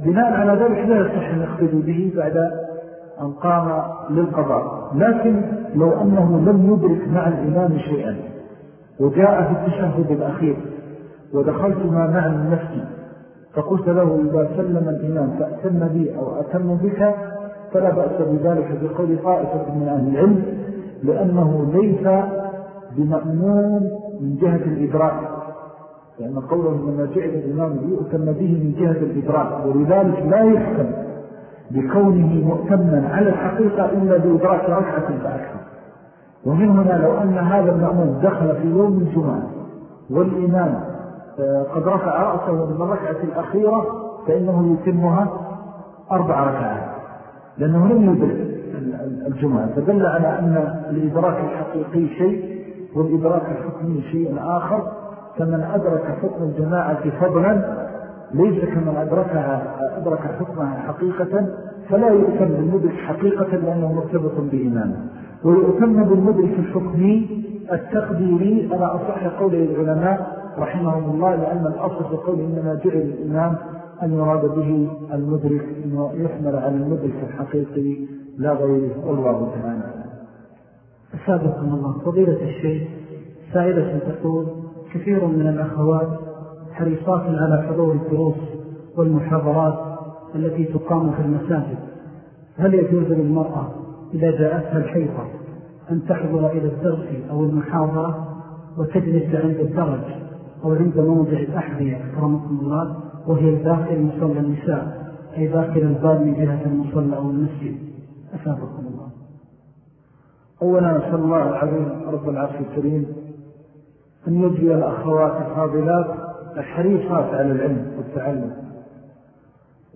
بناء على ذلك لا يصح أن يقتدوا به بعد أن قام للقضاء. لكن لو أنه لم يدرك مع الإمام شيئا وجاء في التشهد الأخير ودخلت ما مع نفسي فقلت له إذا سلم الإمام فأتم بي أو أتم بك فلا بأس بذلك بقول طائفة من أهل العلم لأنه ليس بمأمون من جهة الإدراك. لأن قوله لما جعل الإمام ليؤتم به من جهة الإدراك ولذلك لا يحكم بكونه مؤتما على الحقيقة إلا بإدراك ركعة فأكثر. ومن هنا لو أن هذا المأمون دخل في يوم الجمعة والإمام آه، قد رفع رأسه من الركعة الأخيرة فإنه يتمها أربع ركعات. لأنه لم يدرك الجمعة. فدل على أن الإدراك الحقيقي شيء والإدراك الحكمي شيء آخر فمن أدرك حكم الجماعة فضلا ليس كمن أدركها أدرك حكمها حقيقة فلا يؤتم بالمدرك حقيقة لأنه مرتبط بإمامه ويؤتم بالمدرك الحكمي التقديري على أصح قول العلماء رحمهم الله لأن الأصل في قول إنما جعل الإمام أن يراد به المدرك إنه يحمل على المدرك الحقيقي لا غيره والله تعالى. أسابقكم الله فضيلة الشيخ سائلة تقول كثير من الأخوات حريصات على حضور الدروس والمحاضرات التي تقام في المساجد. هل يجوز للمرأة إذا جاءتها الحيطة أن تحضر إلى الدرس أو المحاضرة وتجلس عند الدرج أو عند موضع الأحذية؟ أكرمكم الله وهي داخل مصلى النساء أي داخل الباب من جهة المصلى أو المسجد. أسابقكم الله. أولا أسأل الله العظيم رب العرش الكريم أن يجري الأخوات الفاضلات الحريصات على العلم والتعلم.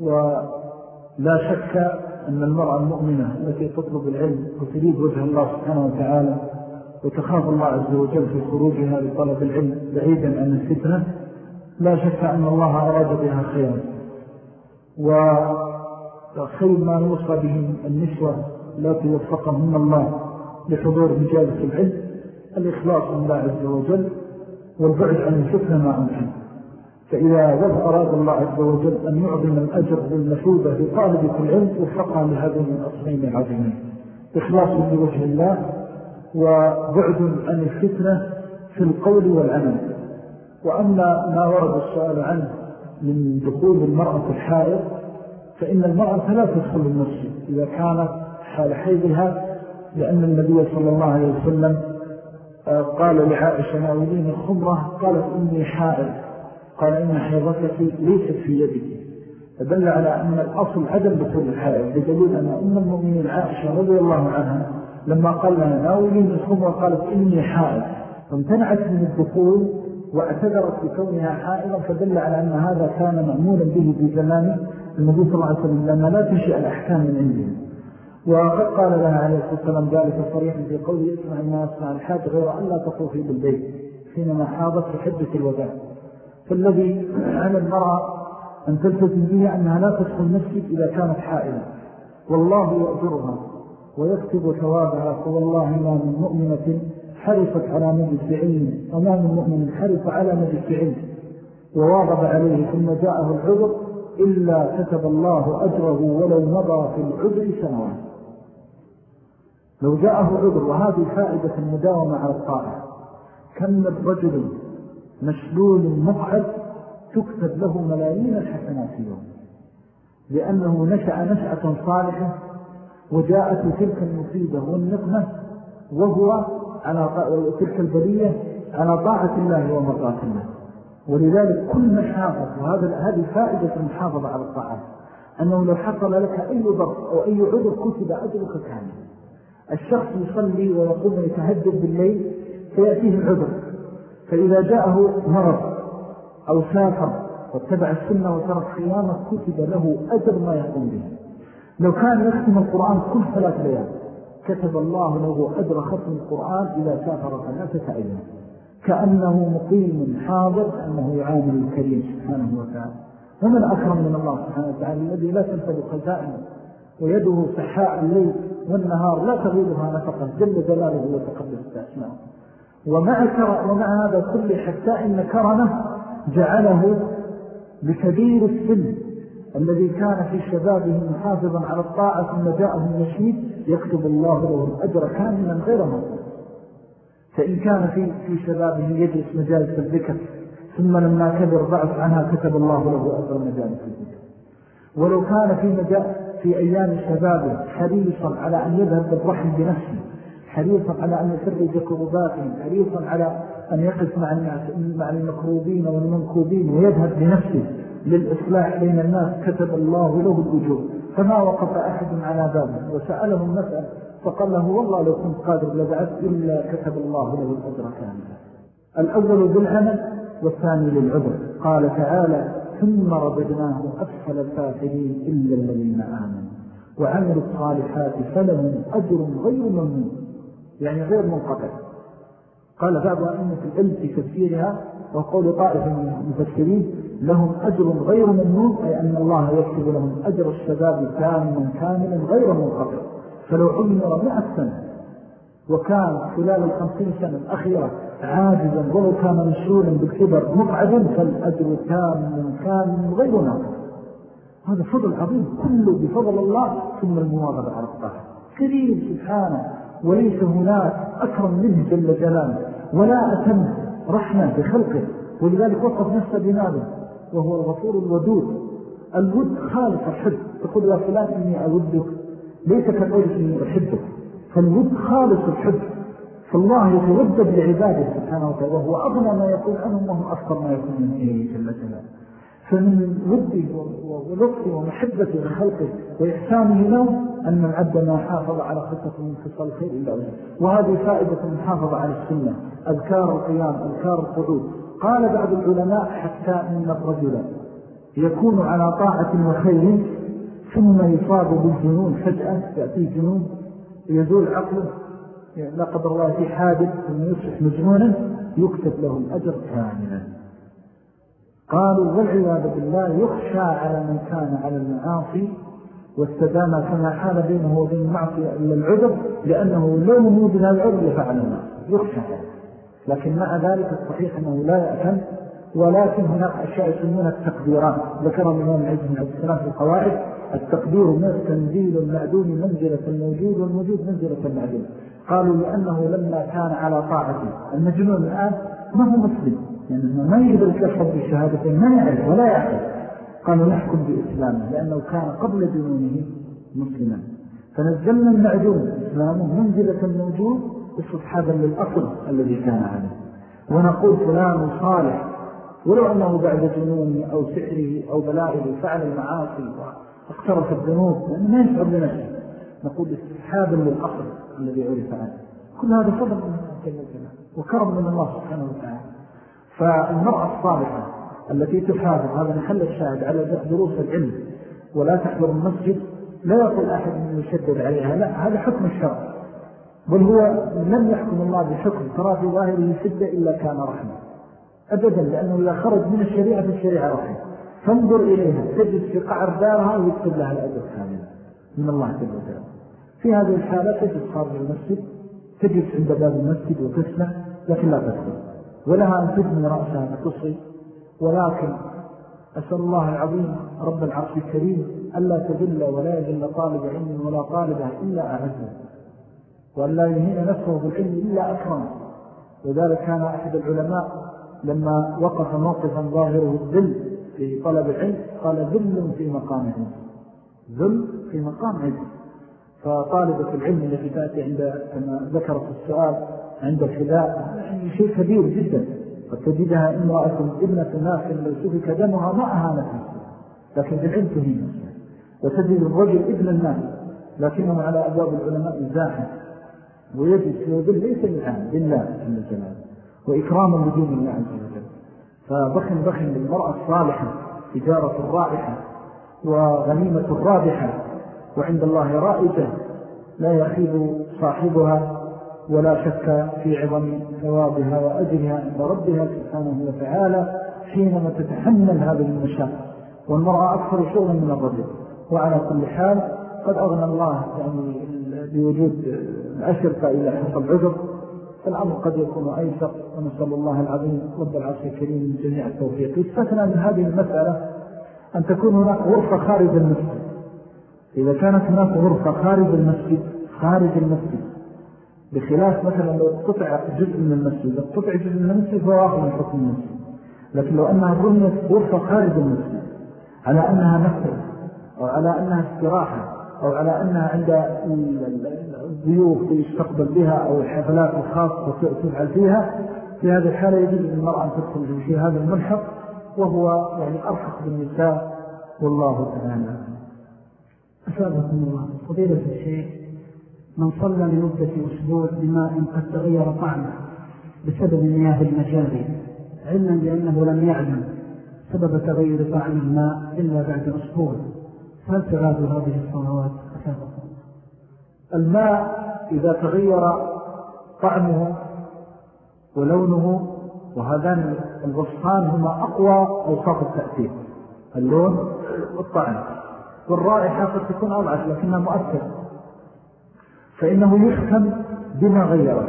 ولا شك أن المرأة المؤمنة التي تطلب العلم وتريد وجه الله سبحانه وتعالى وتخاف الله عز وجل في خروجها لطلب العلم بعيدا عن الفتنة لا شك أن الله أراد بها خيرا. وخير ما نوصى به النسوة لا توفقهن الله. لحضور مجالس العلم الإخلاص من الله عز وجل والبعد عن الفتنة ما أمكن فإذا أراد الله عز وجل أن يعظم الأجر للمفوضة لطالبة العلم وفقها لهذه الأصلين العظيمين. إخلاص لوجه الله وبعد عن الفتنة في القول والعمل. وأما ما ورد السؤال عنه من دخول المرأة الحائض فإن المرأة لا تدخل المسجد إذا كانت حال حيضها لأن النبي صلى الله عليه وسلم آه، قال لعائشة ناولين الخمرة؟ قالت إني حائض قال إن حيضتك ليست في يدك. فدل على أن الأصل عدم دخول الحائض بدليل أن أم المؤمنين عائشة رضي الله عنها لما قال لها ناولين الخمرة؟ قالت إني حائض فامتنعت من الدخول واعتذرت بكونها حائضا فدل على أن هذا كان مأمولا به في زمان النبي صلى الله عليه وسلم لما لا تنشئ الأحكام من عندهم وقد قال لها عليه الصلاة والسلام ذلك صريحا في قوله اسمع ما يسمع الحاج غير أن لا تطوفي بالبيت حينما حاضت في حدة الوداع فالذي على المرأة أن تلتزم به أنها لا تدخل المسجد إذا كانت حائلة. والله يأجرها ويكتب ثوابها فوالله ما من مؤمنة حرصت على مجلس علم وما من مؤمن حرص على مجلس علم وواظب عليه ثم جاءه العذر إلا كتب الله أجره ولو مضى في العذر سنوات لو جاءه عذر وهذه فائدة المداومة على الطاعة. كم الرجل مشلول مقعد تكتب له ملايين الحسنات يوم لأنه نشأ نشأة صالحة وجاءت تلك المصيبة والنقمة وهو على تلك البرية على طاعة الله ومرضات الله ولذلك كل محافظ وهذا هذه فائدة المحافظة على الطاعات أنه لو حصل لك أي ضرب أو أي عذر كتب أجرك كامل الشخص يصلي ويقوم يتهدد بالليل فيأتيه العذر. فإذا جاءه مرض أو سافر واتبع السنة وترك خيامة كتب له أجر ما يقوم به. لو كان يختم القرآن كل ثلاث ليال كتب الله له أجر ختم القرآن إذا سافر ثلاثة أيام. كأنه مقيم حاضر أنه يعامل الكريم سبحانه وتعالى. ومن أكرم من الله سبحانه وتعالى الذي لا تنفذ خزائنه ويده سحاء الليل والنهار لا تغيرها نفقا جل جلاله وتقدس بأسمائه ومع, ومع هذا كل حتى إن كرمه جعله بكبير السن الذي كان في شبابه محافظا على الطاعة ثم جاءه النشيد يكتب الله له الأجر كاملا غير مطلوب فإن كان في, في شبابه يجلس مجالس الذكر ثم لما كبر ضعف عنها كتب الله له أجر مجالس الذكر. ولو كان في, مجال في أيام شبابه حريصا على أن يذهب بالرحم بنفسه حريصا على أن يفرج كروباتهم حريصا على أن يقف مع الناس مع المكروبين والمنكوبين ويذهب بنفسه للإصلاح بين الناس كتب الله له الأجور. فما وقف أحد على بابه وسأله المسأل فقال له والله لو كنت قادر لبعث إلا كتب الله له الأجر كاملا. الأول بالعمل والثاني للعذر. قال تعالى ثم رددناه أسفل الفاتحين إلا الذين آمنوا. وعملوا الصالحات فلهم أجر غير ممنون. يعني غير منقطع. قال بعض أئمة العلم في تفسيرها وقول طائف من المفسرين لهم أجر غير ممنون أي أن الله يكتب لهم أجر الشباب كاملا كاملا غير منقطع. فلو عمر مئة سنة وكان خلال الخمسين سنة الأخيرة عاجزا ولو كان مشغولا بالكبر مقعدا فالأجر كامل كامل غير ناقص هذا فضل عظيم كله بفضل الله ثم المواظبة على الطاعة. كريم سبحانه وليس هناك أكرم منه جل جلاله ولا أتم رحمة بخلقه. ولذلك وصف نفسه بنابه وهو الغفور الودود الود خالص الحب. تقول يا فلان إني أودك ليس كالقول إني أحبك فالود خالص الحب. فالله يتودد لعباده سبحانه وتعالى وهو أغنى ما يكون عنهم وهم أفضل ما يكون من إليه جل جلاله. فمن وده ولطفه ومحبته لخلقه وإحسانه له أن العبد ما حافظ على خطة من خصال الخير إلا أولا وهذه فائدة المحافظة على السنة أذكار القيام أذكار القعود. قال بعض العلماء حتى إن الرجل يكون على طاعة وخير ثم يصاب بالجنون فجأة يأتي جنون يزول عقله لا قدر الله في حادث ثم يصبح مجنونا يكتب له الأجر كاملا. قالوا والعياذ بالله يخشى على من كان على المعاصي واستدام كما حال بينه وبين المعصية إلا العذر لأنه لو هذا العذر لفعل الناس يخشى لكن مع ذلك الصحيح أنه لا يأثم. ولكن هناك أشياء يسمونها التقديرات ذكر من العز من السلام في القواعد التقدير ما تنزيل المعدوم منزلة الموجود والموجود منزلة المعدوم قالوا لأنه لما كان على طاعته. المجنون الآن ما هو مسلم. يعني ما يقدر يتلفظ بالشهادة ما يعرف ولا يعرف. قالوا نحكم بإسلامه لأنه كان قبل جنونه مسلما. فنزلنا المعدوم إسلامه منزلة الموجود استصحابا للأصل الذي كان عليه. ونقول فلان صالح. ولو أنه بعد جنونه أو سحره أو بلائه فعل المعاصي واقترف الذنوب لأنه ما يشعر بنفسه نقول استصحابا للأصل الذي عرف عنه. كل هذا فضل من الله وكرم من الله سبحانه وتعالى. فالمرأة الصالحة التي تحافظ هذا محل الشاهد على دروس العلم. ولا تحضر المسجد لا يقول أحد من يشدد عليها لا هذا حكم الشرع. بل هو لم يحكم الله بحكم ترى في ظاهره شدة إلا كان رحمة. أبدا لأنه إذا خرج من الشريعة في الشريعة رحمة فانظر إليها تجد في قعر دارها ويكتب لها الأجر كاملا. من الله جل وعلا. في هذه الحالة تجد خارج المسجد؟ تجد عند باب المسجد وتسمع لكن لا تدخل. ولها أن تبني رأسها بتصي ولكن أسأل الله العظيم رب العرش الكريم ألا تذل ولا يذل طالب علم ولا طالبة إلا أعزه. وأن لا يهين نفسه بالعلم إلا أكرم وذلك كان أحد العلماء لما وقف موقفا ظاهره الذل في طلب العلم قال ذل في مقام علم. ذل في مقام علم. فطالبة العلم التي تأتي عند كما ذكرت السؤال عند الفداء يعني شيء كبير جدا. قد تجدها امرأة ابنة الناس لو سفك دمها ما أهانت نفسها لكن بالعلم تهين نفسها. وتجد الرجل ابن الناس لكنه على أبواب العلماء زاحم ويجد في وذل ليس العام لله جل جلاله. وإكراما لدين الله عز وجل. فبخن بخن للمرأة الصالحة تجارة رائحة وغنيمة رابحة. وعند الله رائجة لا يخيب صاحبها ولا شك في عظم ثوابها وأجرها عند ربها سبحانه وتعالى حينما تتحمل هذه المشاق والمرأة أكثر شغلا من الرجل. وعلى كل حال قد أغنى الله يعني بوجود أشرك إلى حصل عذر. فالأمر قد يكون أيسر ونسأل الله العظيم رب العرش الكريم من جميع التوفيق. يستثنى من هذه المسألة أن تكون هناك غرفة خارج المسجد. إذا كانت هناك غرفة خارج المسجد خارج المسجد. بخلاف مثلا لو قطع جزء من المسجد لو قطع جزء من المسجد آخر من حكم المسجد. لكن لو أنها رميت غرفة خارج المسجد على أنها نفر أو على أنها استراحة أو على أنها عند الضيوف يستقبل بها أو الحفلات الخاصة تفعل فيها في هذه الحالة يجب المرأة أن تدخل في هذا الملحق وهو يعني أرخص بالنساء والله تعالى أسابقكم الله فضيلة الشيخ من صلى لمدة أسبوع بماء قد تغير طعمه بسبب مياه المجاري علما بأنه لم يعلم سبب تغير طعم الماء إلا بعد أسبوع. هل تغاد هذه أسابقكم الماء إذا تغير طعمه ولونه وهذان الوصفان هما أقوى أوصاف التأثير اللون والطعم. والرائحة قد تكون أضعف لكنها مؤثر فإنه يحكم بما غيره.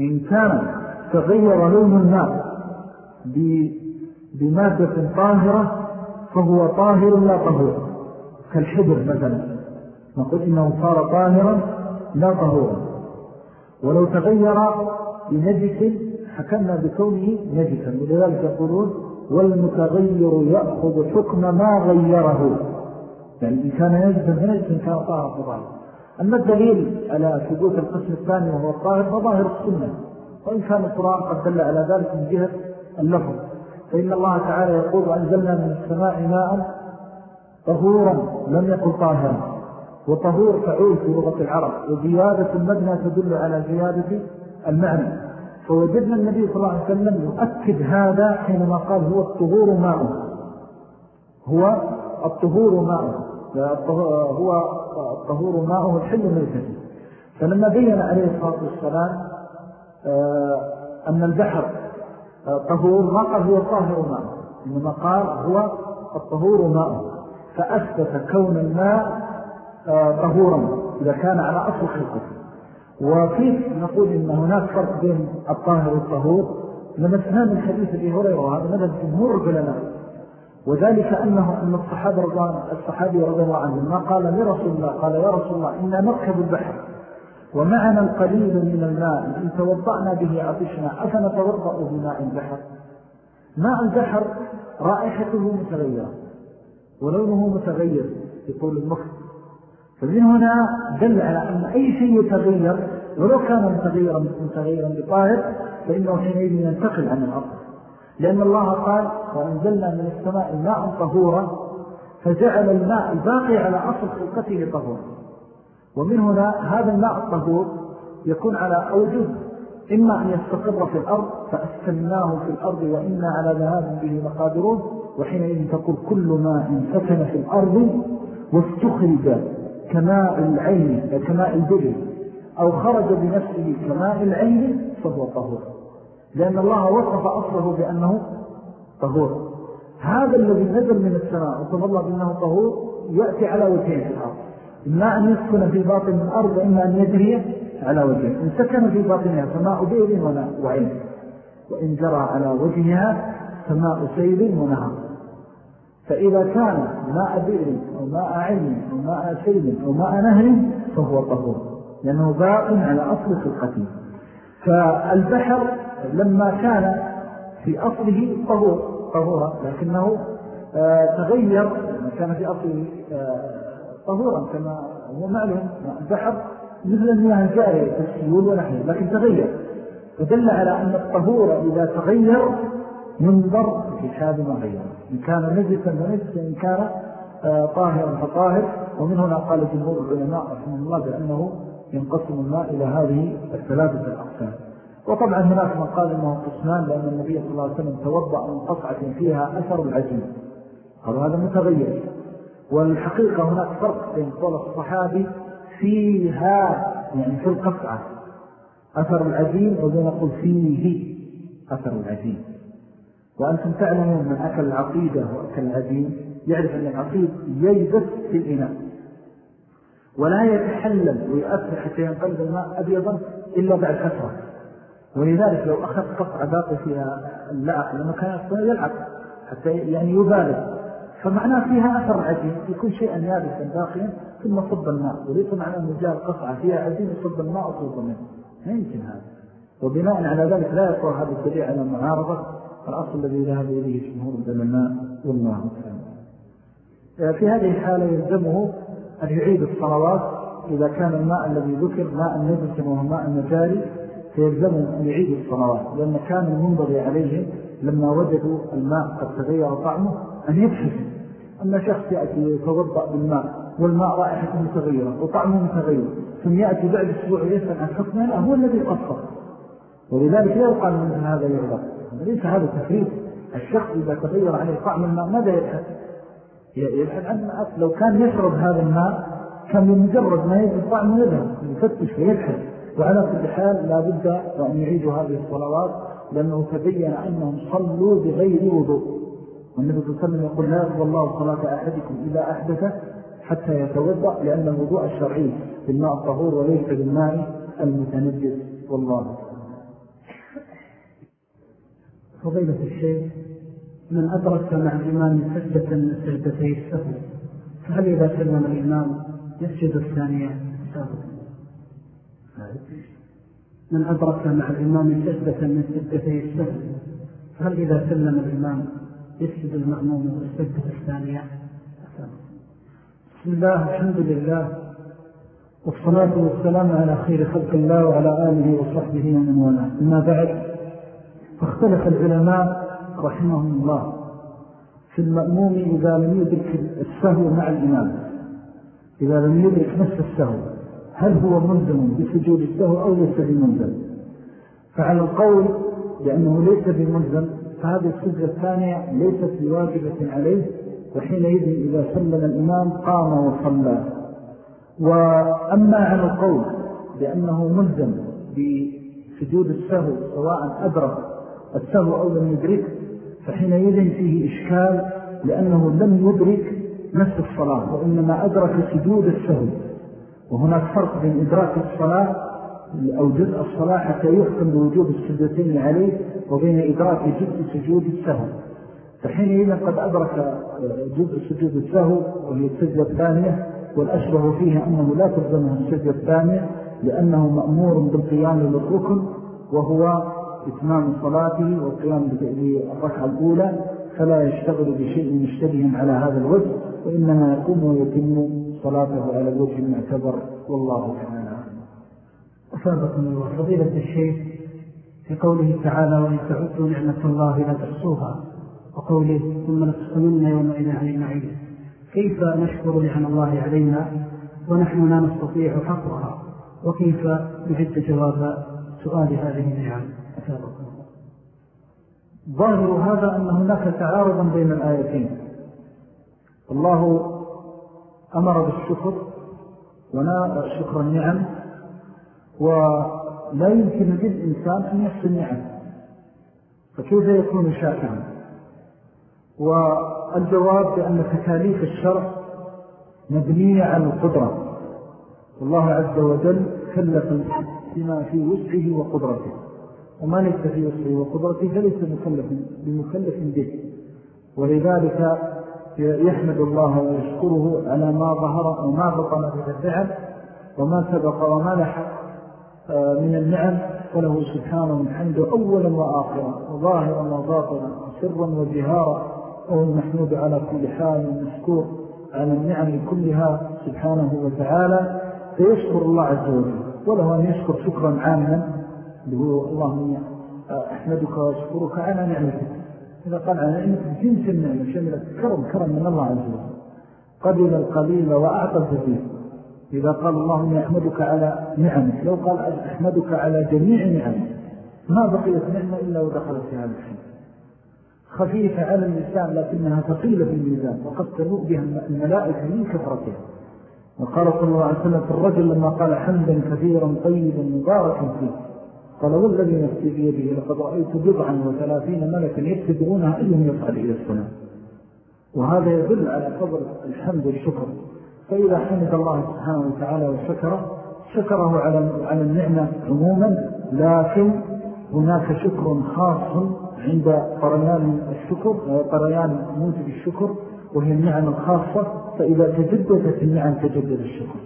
إن كان تغير لون الماء بمادة طاهرة فهو طاهر لا طهور. كالحبر مثلا. نقول إنه صار طاهرا لا طهورا. ولو تغير بنجس حكمنا بكونه نجسا. ولذلك يقولون والمتغير يأخذ حكم ما غيره. يعني إن كان نجسا فنجس إن كان طاهر فظاهر أما الدليل على ثبوت القسم الثاني وهو الطاهر فظاهر السنة. وإن كان القرآن قد دل على ذلك من جهة اللفظ. فإن الله تعالى يقول وأنزلنا من السماء ماء طهورا لم يقل طاهرا. وطهور فعول في لغة العرب وزيادة المبنى تدل على زيادة المعنى. فوجدنا النبي صلى الله عليه وسلم يؤكد هذا حينما قال هو الطهور ماءه هو الطهور ماءه هو الطهور ماءه الحل ميتته فلما بين عليه الصلاة والسلام آه، أن البحر آه، طهور ما قال هو طاهر ماءه إنما قال هو الطهور ماءه فأثبت كون الماء آه، طهورا إذا كان على أصل خلقته وكيف نقول إن هناك فرق بين الطاهر والطهور لمسنا من حديث أبي هريرة وهذا مدى جمهور العلماء. وذلك أنه أن الصحابي رضي الله عنه ما قال لرسول الله قال يا رسول الله إنا نركب البحر ومعنا القليل من الماء إن توضعنا به عطشنا أفنتوضأ بماء البحر؟ ماء البحر رائحته متغيرة. ولونه متغير يقول المخ فمن هنا دل على أن أي شيء يتغير ولو كان متغيرا متغيرا بطاهر فإنه حينئذ ينتقل عن الأرض. لأن الله قال وأنزلنا من السماء ماء طهورا فجعل الماء الباقي على أصل خلقته طهورا. ومن هنا هذا الماء الطهور يكون على أوجه إما أن يستقر في الأرض فأسكناه في الأرض وإنا على ذهاب به مقادرون وحينئذ تقول كل ماء سكن في الأرض واستخرج كماء العين كماء البر أو خرج بنفسه كماء العين فهو طهور. لأن الله وصف أصله بأنه طهور. هذا الذي نزل من السماء وصف الله بأنه طهور يأتي على في الأرض. إما أن يسكن في باطن الأرض وإما أن يجري على وجهه. إن سكن في باطنها فماء بئر وعين وإن جرى على وجهها فماء سيل ونهر. فإذا كان ماء بئر أو ماء عين أو ماء سيل أو ماء نهر فهو طهور. لأنه باق على أصل خلقته. فالبحر لما كان في أصله طهور. طهورا. لكنه آه، تغير. كان في أصله آه، طهورا كما هو معلوم. البحر مثل المياه الجارية كالسيول ونحن لكن تغير. فدل على أن الطهور إذا تغير ينظر في حال ما غير إن كان نجسا ونجسا إن كان آه، طاهرا فطاهر. ومن هنا قال جمهور العلماء رحمه الله بأنه ينقسم الماء إلى هذه الثلاثة الأقسام وطبعا هناك من قال إنه قسمان لأن النبي صلى الله عليه وسلم توضأ من قصعة فيها أثر العجين قالوا هذا متغير. والحقيقة هناك فرق بين قول الصحابي فيها يعني في القصعة أثر العجين وبين نقول فيه أثر العجين وأنتم تعلمون من أكل العقيدة وأكل العجين يعرف أن العقيد يجبس في الإناء ولا يتحلل ويؤثر حتى ينقلب الماء أبيضا إلا بعد فترة. ولذلك لو أخذ قطعة باقي فيها اللعق لما كان يلعق حتى يعني يبالغ. فمعناه فيها أثر عجين يكون شيئا يابسا باقيا ثم صب الماء. وليس معناه أن جاء قطعة فيها عجين يصب الماء وصوب منه. ما يمكن هذا. وبناء على ذلك لا يقوى هذا الدليل على معارضة الأصل الذي ذهب إليه جمهور العلماء والله تعالى في هذه الحالة يلزمه أن يعيد الصلوات إذا كان الماء الذي ذكر ماء نجس وهو ماء مجاري فيلزمهم أن يعيدوا الصلوات. لأن كان المنبغي عليهم لما وجدوا الماء قد تغير طعمه أن يبحثوا أما شخص يأتي يتوضأ بالماء والماء رائحة متغيرة وطعمه متغير ثم يأتي بعد أسبوع يسأل عن حكمه هو الذي قصر ولذلك لا يقال من هذا يعرف ليس هذا تفريط. الشخص إذا تغير عليه طعم الماء ماذا يبحث؟ يبحث عن الماء لو كان يشرب هذا الماء كان بمجرد ما يجد طعمه يذهب يفتش ويبحث. وعلى كل حال لا بد أن يعيدوا هذه الصلوات لأنه تبين أنهم صلوا بغير وضوء. والنبي صلى الله عليه وسلم يقول لا الله صلاة أحدكم إذا أحدث حتى يتوضأ لأن الوضوء الشرعي بالماء الطهور وليس بالماء المتنجس. والله. فضيلة الشيخ من أدرك مع الإمام سجدة من سجدتي السهو فهل إذا سلم الإمام يسجد الثانية سهو من أدرك مع الإمام سجدة من سجدتي السهو فهل إذا سلم الإمام يسجد المأموم والسجدة الثانية. بسم الله الحمد لله والصلاة والسلام على خير خلق الله وعلى آله وصحبه ومن والاه. أما بعد فاختلف العلماء رحمهم الله في المأموم إذا لم يدرك السهو مع الإمام. إذا لم يدرك نفس السهو هل هو ملزم بسجود السهو أو ليس بملزم؟ فعلى القول لأنه ليس بملزم فهذه السجدة الثانية ليست بواجبة عليه وحينئذ إذا سلم الإمام قام وصلى. وأما على القول بأنه ملزم بسجود السهو سواء أدرك السهو أو لم يدرك فحينئذ فيه إشكال لأنه لم يدرك نفس الصلاة وإنما أدرك سجود السهو. وهناك فرق بين إدراك الصلاة أو جزء الصلاة حتى يحكم بوجود السجدتين عليه وبين إدراك جزء سجود السهو. فحينئذ قد أدرك جزء سجود السهو وهي السجدة الثانية والأشبه فيها أنه لا تلزمها السجدة الثانية لأنه مأمور بالقيام للركن وهو إتمام صلاته والقيام بالركعة الأولى فلا يشتغل بشيء مشتبه على هذا الوجه وإنما يقوم ويتم صلاته على الوجه المعتبر والله تعالى أفادكم الله فضيلة الشيخ في قوله تعالى وإن تعدوا نعمة الله لا تحصوها وقوله ثم نتسمن يومئذ عن المعين كيف نشكر نعم الله علينا ونحن لا نستطيع حقها وكيف نجد جواب سؤال هذه النعم؟ ظاهر هذا أن هناك تعارضا بين الآيتين. الله أمر بالشكر ونا شكر النعم ولا يمكن للإنسان أن يحسن نعم فكيف يكون شاكرا والجواب بأن تكاليف الشرع مبنية على القدرة. والله عز وجل كلف بما في وسعه وقدرته. وما ليس في وسعه وقدرته فليس مكلف بمكلف به. ولذلك يحمد الله ويشكره على ما ظهر وما بطن من النعم وما سبق وما لحق. من النعم فله سبحانه الحمد أولا وآخرا وظاهرا وباطنا وسرا وجهارا وهو المحمود على كل حال ومشكور على النعم كلها سبحانه وتعالى. فيشكر الله عز وجل وله أن يشكر شكرا عاما اللي اللهم أحمدك وأشكرك على نعمتك. إذا قال على نعمتك جنس النعمة شملت كرم كرم من الله عز وجل. قبل القليل وأعطى الزبير إذا قال اللهم أحمدك على نعمك لو قال أحمدك على جميع نعمك ما بقيت نعمة إلا ودخلت في هذا الحين خفيفة على اللسان لكنها ثقيلة في الميزان وقد تنوء بها الملائكة من كثرتها. وقال صلى الله عليه وسلم في الرجل لما قال حمدا كثيرا طيبا مباركا فيه قال والذي نفسي بيده لقد رأيت بضعا وثلاثين ملكا يكتبونها أيهم يصعد إلى السماء. وهذا يدل على فضل الحمد والشكر. فإذا حمد الله سبحانه وتعالى وشكره شكره على على النعمة عموما لكن هناك شكر خاص عند قريان الشكر قريان موجب الشكر وهي النعم الخاصة. فإذا تجددت النعم تجدد الشكر.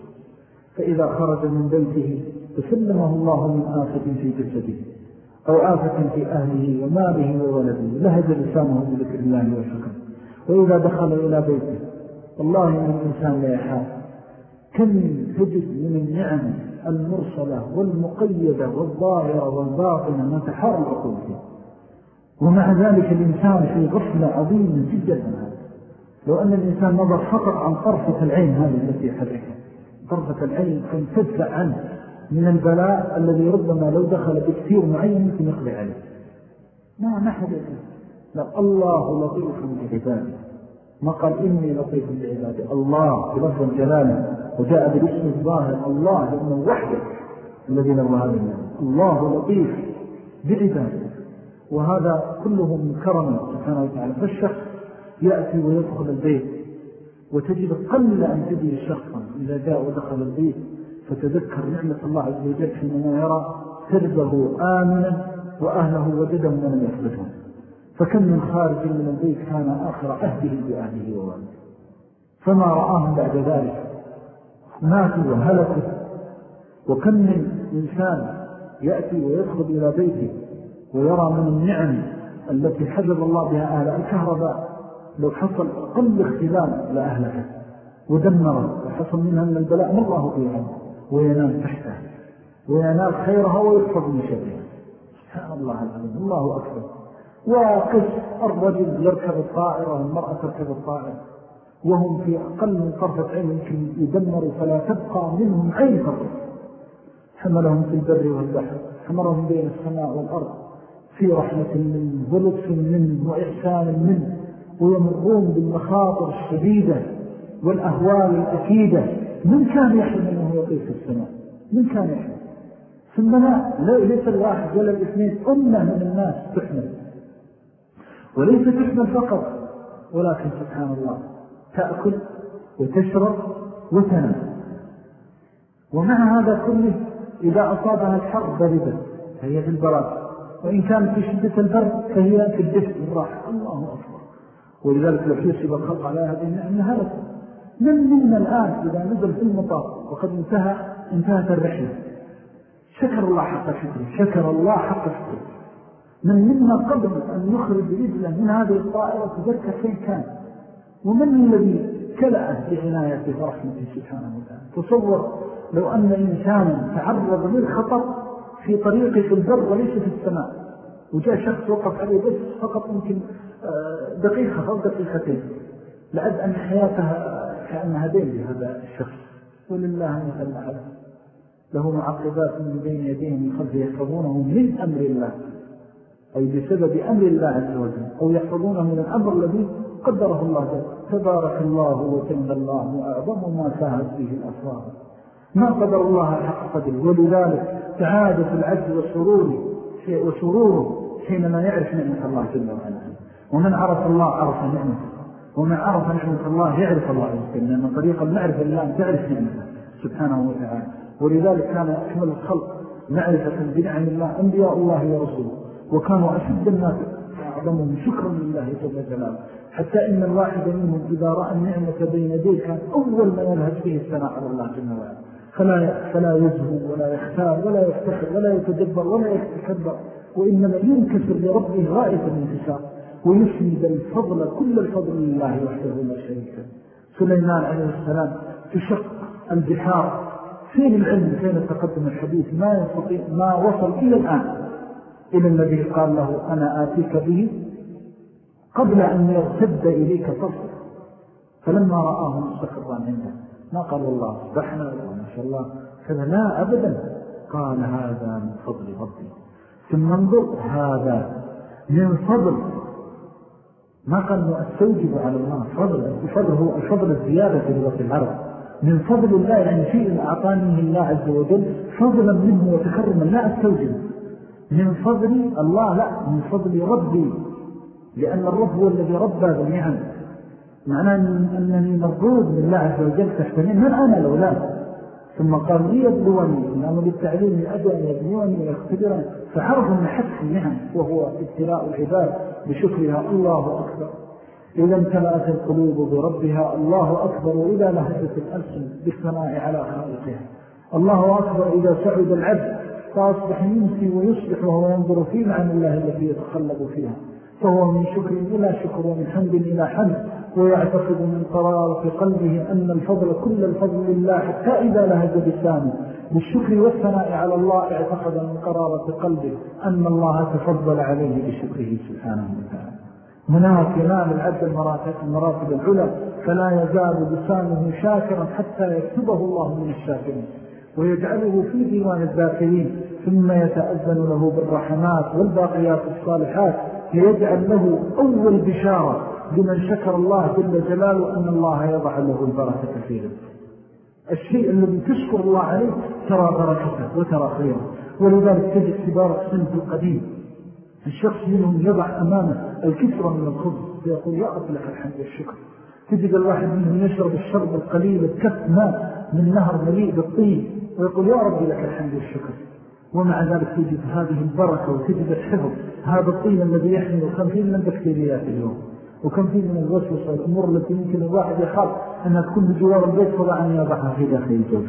فإذا خرج من بيته فسلمه الله من آفة في جسده أو آفة في أهله وماله وولده لهج لسانه بذكر الله والشكر وإذا دخل إلى بيته والله من الإنسان لا يحاف كم تجد من النعم المرسلة والمقيدة والظاهرة والباطنة ما العقول فيه ومع ذلك الإنسان في غفلة عظيمة جدا لو أن الإنسان نظر فقط عن طرفة العين هذه التي حركها طرفة العين تنتفع عنه من البلاء الذي ربما لو دخل بكثير معين يمكن يقضي عليه. ما نحن لا الله لطيف بعباده ما قال إني لطيف بعباده الله بلفظ الجلالة وجاء بالاسم الظاهر الله لأنه وحده الذي نرى هذا الله لطيف بعباده. وهذا كله من كرم سبحانه وتعالى. فالشخص يأتي ويدخل البيت وتجد قل أن تجد شخصا إذا جاء ودخل البيت فتذكر نعمة الله عز وجل حينما يرى سربه آمنا وأهله وجدهم ولم يفقدهم فكم من خارج من البيت كان آخر أهده بأهله ووالده؟ فما رآهم بعد ذلك ماتوا وهلكوا. وكم من إنسان يأتي ويدخل إلى بيته ويرى من النعم التي حجب الله بها أهل الكهرباء لو حصل أقل اختلال لأهلها ودمره وحصل منها من البلاء الله فيها وينام تحتها وينال خيرها ويحفظ من شرها. سبحان الله العظيم. الله أكبر. وقس الرجل يركب الطائرة والمرأة تركب الطائرة. وهم في أقل من طرفة عين يمكن يدمروا فلا تبقى منهم عين فقط. حملهم في البر والبحر حمرهم بين السماء والأرض في رحمة منه ولطف منه وإحسان منه ويمرون بالمخاطر الشديدة والأهوال الأكيدة. من كان يحلم أنه يطير في السماء؟ من كان يحلم؟ ثم لا ليس الواحد ولا الاثنين أمة من الناس تحمل وليس تحمل فقط ولكن سبحان الله تأكل وتشرب وتنام. ومع هذا كله إذا أصابها الحر بردت فهي في البراد وإن كانت في شدة البرد فهي في الدفء الراحة الله أكبر. ولذلك لو يسب الخلق على هذه النعمة هلك من منا الآن إذا نزل في المطار وقد انتهى انتهت الرحلة؟ شكر الله حق شكره شكر الله حق شكره. من منا قبل أن يخرج رجله من هذه الطائرة تذكر فين كان. ومن الذي كلأه بعنايته ورحمته سبحانه وتعالى؟ تصور لو أن إنسانا تعرض للخطر في طريقه في البر وليس في السماء وجاء شخص وقف عليه بس فقط يمكن آه، دقيقة أو دقيقتين لأد أن حياتها كأنها دين لهذا الشخص. ولله مثل العالم له معقبات من بين يديه من خلفه يحفظونه من أمر الله. أي بسبب أمر الله عز وجل أو يحفظونه من الأمر الذي قدره الله جل تبارك الله وجل الله وأعظم ما ساهد فيه الأسرار. ما قدر الله حق قدره. ولذلك سعادة العجز وسروره وسروره حينما يعرف نعمة الله جل وعلا. ومن عرف الله عرف نعمته. ومن عرف نعمة الله يعرف الله عز وجل. لأن طريق المعرفة لله تعرف نعمته سبحانه وتعالى. ولذلك كان أكمل الخلق معرفة بنعم الله أنبياء الله ورسوله وكانوا أشد الناس أعظمهم شكرا لله جل جلاله. حتى إن الواحد منهم إذا رأى النعمة بين يديه كان أول ما يلهج فيه الثناء على الله جل وعلا. فلا, فلا يزهو ولا يختار ولا يفتخر ولا يتدبر ولا يتكبر. وإنما ينكسر لربه غاية الانكسار ويسند الفضل كل الفضل لله وحده لا شريك سليمان عليه السلام تشق البحار. فين العلم فين التقدم الحديث. ما يستطيع ما وصل إلى الآن. إلى الذي قال له أنا آتيك به قبل أن يرتد إليك طرفك فلما رآه مستقرا عنده ما قال الله اصبحنا ما شاء الله. كذا لا أبدا. قال هذا من فضل ربي. ثم انظر هذا من فضل. ما قال أستوجب على الله فضل الفضل هو الفضل الزيادة في لغة العرب. من فضل الله يعني شيء أعطانيه الله عز وجل فضلا منه وتكرما لا أستوجب. من فضل الله لا من فضل ربي لأن الرب هو الذي ربى بالنعم معناه أنني مرضوب من الله عز وجل تحتمين من أنا لولا ثم قال لي يبلوني إنه للتعليم أدى أن يبلوني ويختبرني فحرف من حق النعم وهو ابتلاء العباد بشكرها الله أكبر. إذا امتلأت القلوب بربها الله أكبر وإذا لهجت الألسن بالثناء على خالقها. الله أكبر إذا سعد العبد فأصبح يمسي ويصبح وهو ينظر في معنى الله التي يتخلق فيها. فهو من شكر إلى شكر ومن حمد إلى حمد. ويعتقد من قرار في قلبه أن الفضل كل الفضل لله حتى إذا لهج بسانه بالشكر والثناء على الله اعتقد من قرار في قلبه أن الله تفضل عليه بشكره سبحانه وتعالى. هناك ينال العبد المراتب العلى فلا يزال لسانه شاكرا حتى يكتبه الله من الشاكرين. ويجعله في ديوان الذاكرين ثم يتأذن له بالرحمات والباقيات الصالحات فيجعل له أول بشارة لمن شكر الله جل جلاله أن الله يضع له البركة في الشيء الذي تشكر الله عليه ترى بركته وترى خيره. ولذلك تجد كبار سنة القديم الشخص منهم يضع أمامه الكسرة من الخبز فيقول يا أطلق الحمد والشكر. تجد الواحد منهم يشرب الشرب القليل الكف ماء من نهر مليء بالطين ويقول يا ربي لك الحمد والشكر. ومع ذلك تجد هذه البركة وتجد الحفظ هذا الطين الذي يحمل وكم فيه من البكتيريات اليوم. وكم فيه من الوسوس والأمور التي يمكن الواحد يخاف أنها تكون بجوار البيت فضع أن يضعها في داخل الجوف.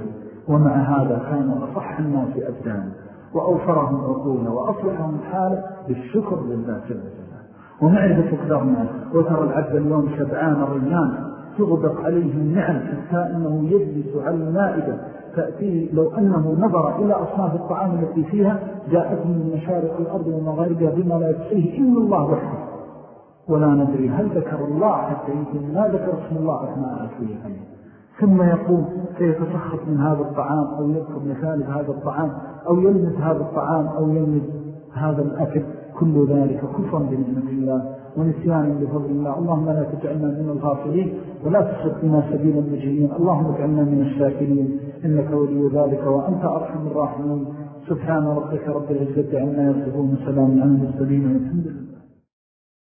ومع هذا كانوا أصح الناس أبدان وأوفرهم عقولا وأصلحهم حالة بالشكر لله جل جلاله ومعرفة قدرنا وترى العبد اليوم شبعان ريان تغدق عليه النعم حتى أنه يجلس على المائدة. تأتيه لو أنه نظر إلى أصناف الطعام التي فيها جاءت من مشارق الأرض ومغاربها بما لا يكسيه إلا الله وحده. ولا ندري هل ذكر الله حتى يمكن ما ذكر اسم الله أثناء أكله ثم يقوم فيتسخط من هذا الطعام أو يذكر مثال هذا الطعام أو يلمس هذا الطعام أو يلمس هذا الأكل؟ كل ذلك كفرا بنعمة الله ونسيانا بفضل الله. اللهم لا تجعلنا من الغافلين ولا تسقنا سبيل المجرمين. اللهم اجعلنا من الشاكرين. إنك ولي ذلك وأنت أرحم الراحمين. سبحان ربك رب العزة عما يصفون. سلام على المرسلين والحمد لله.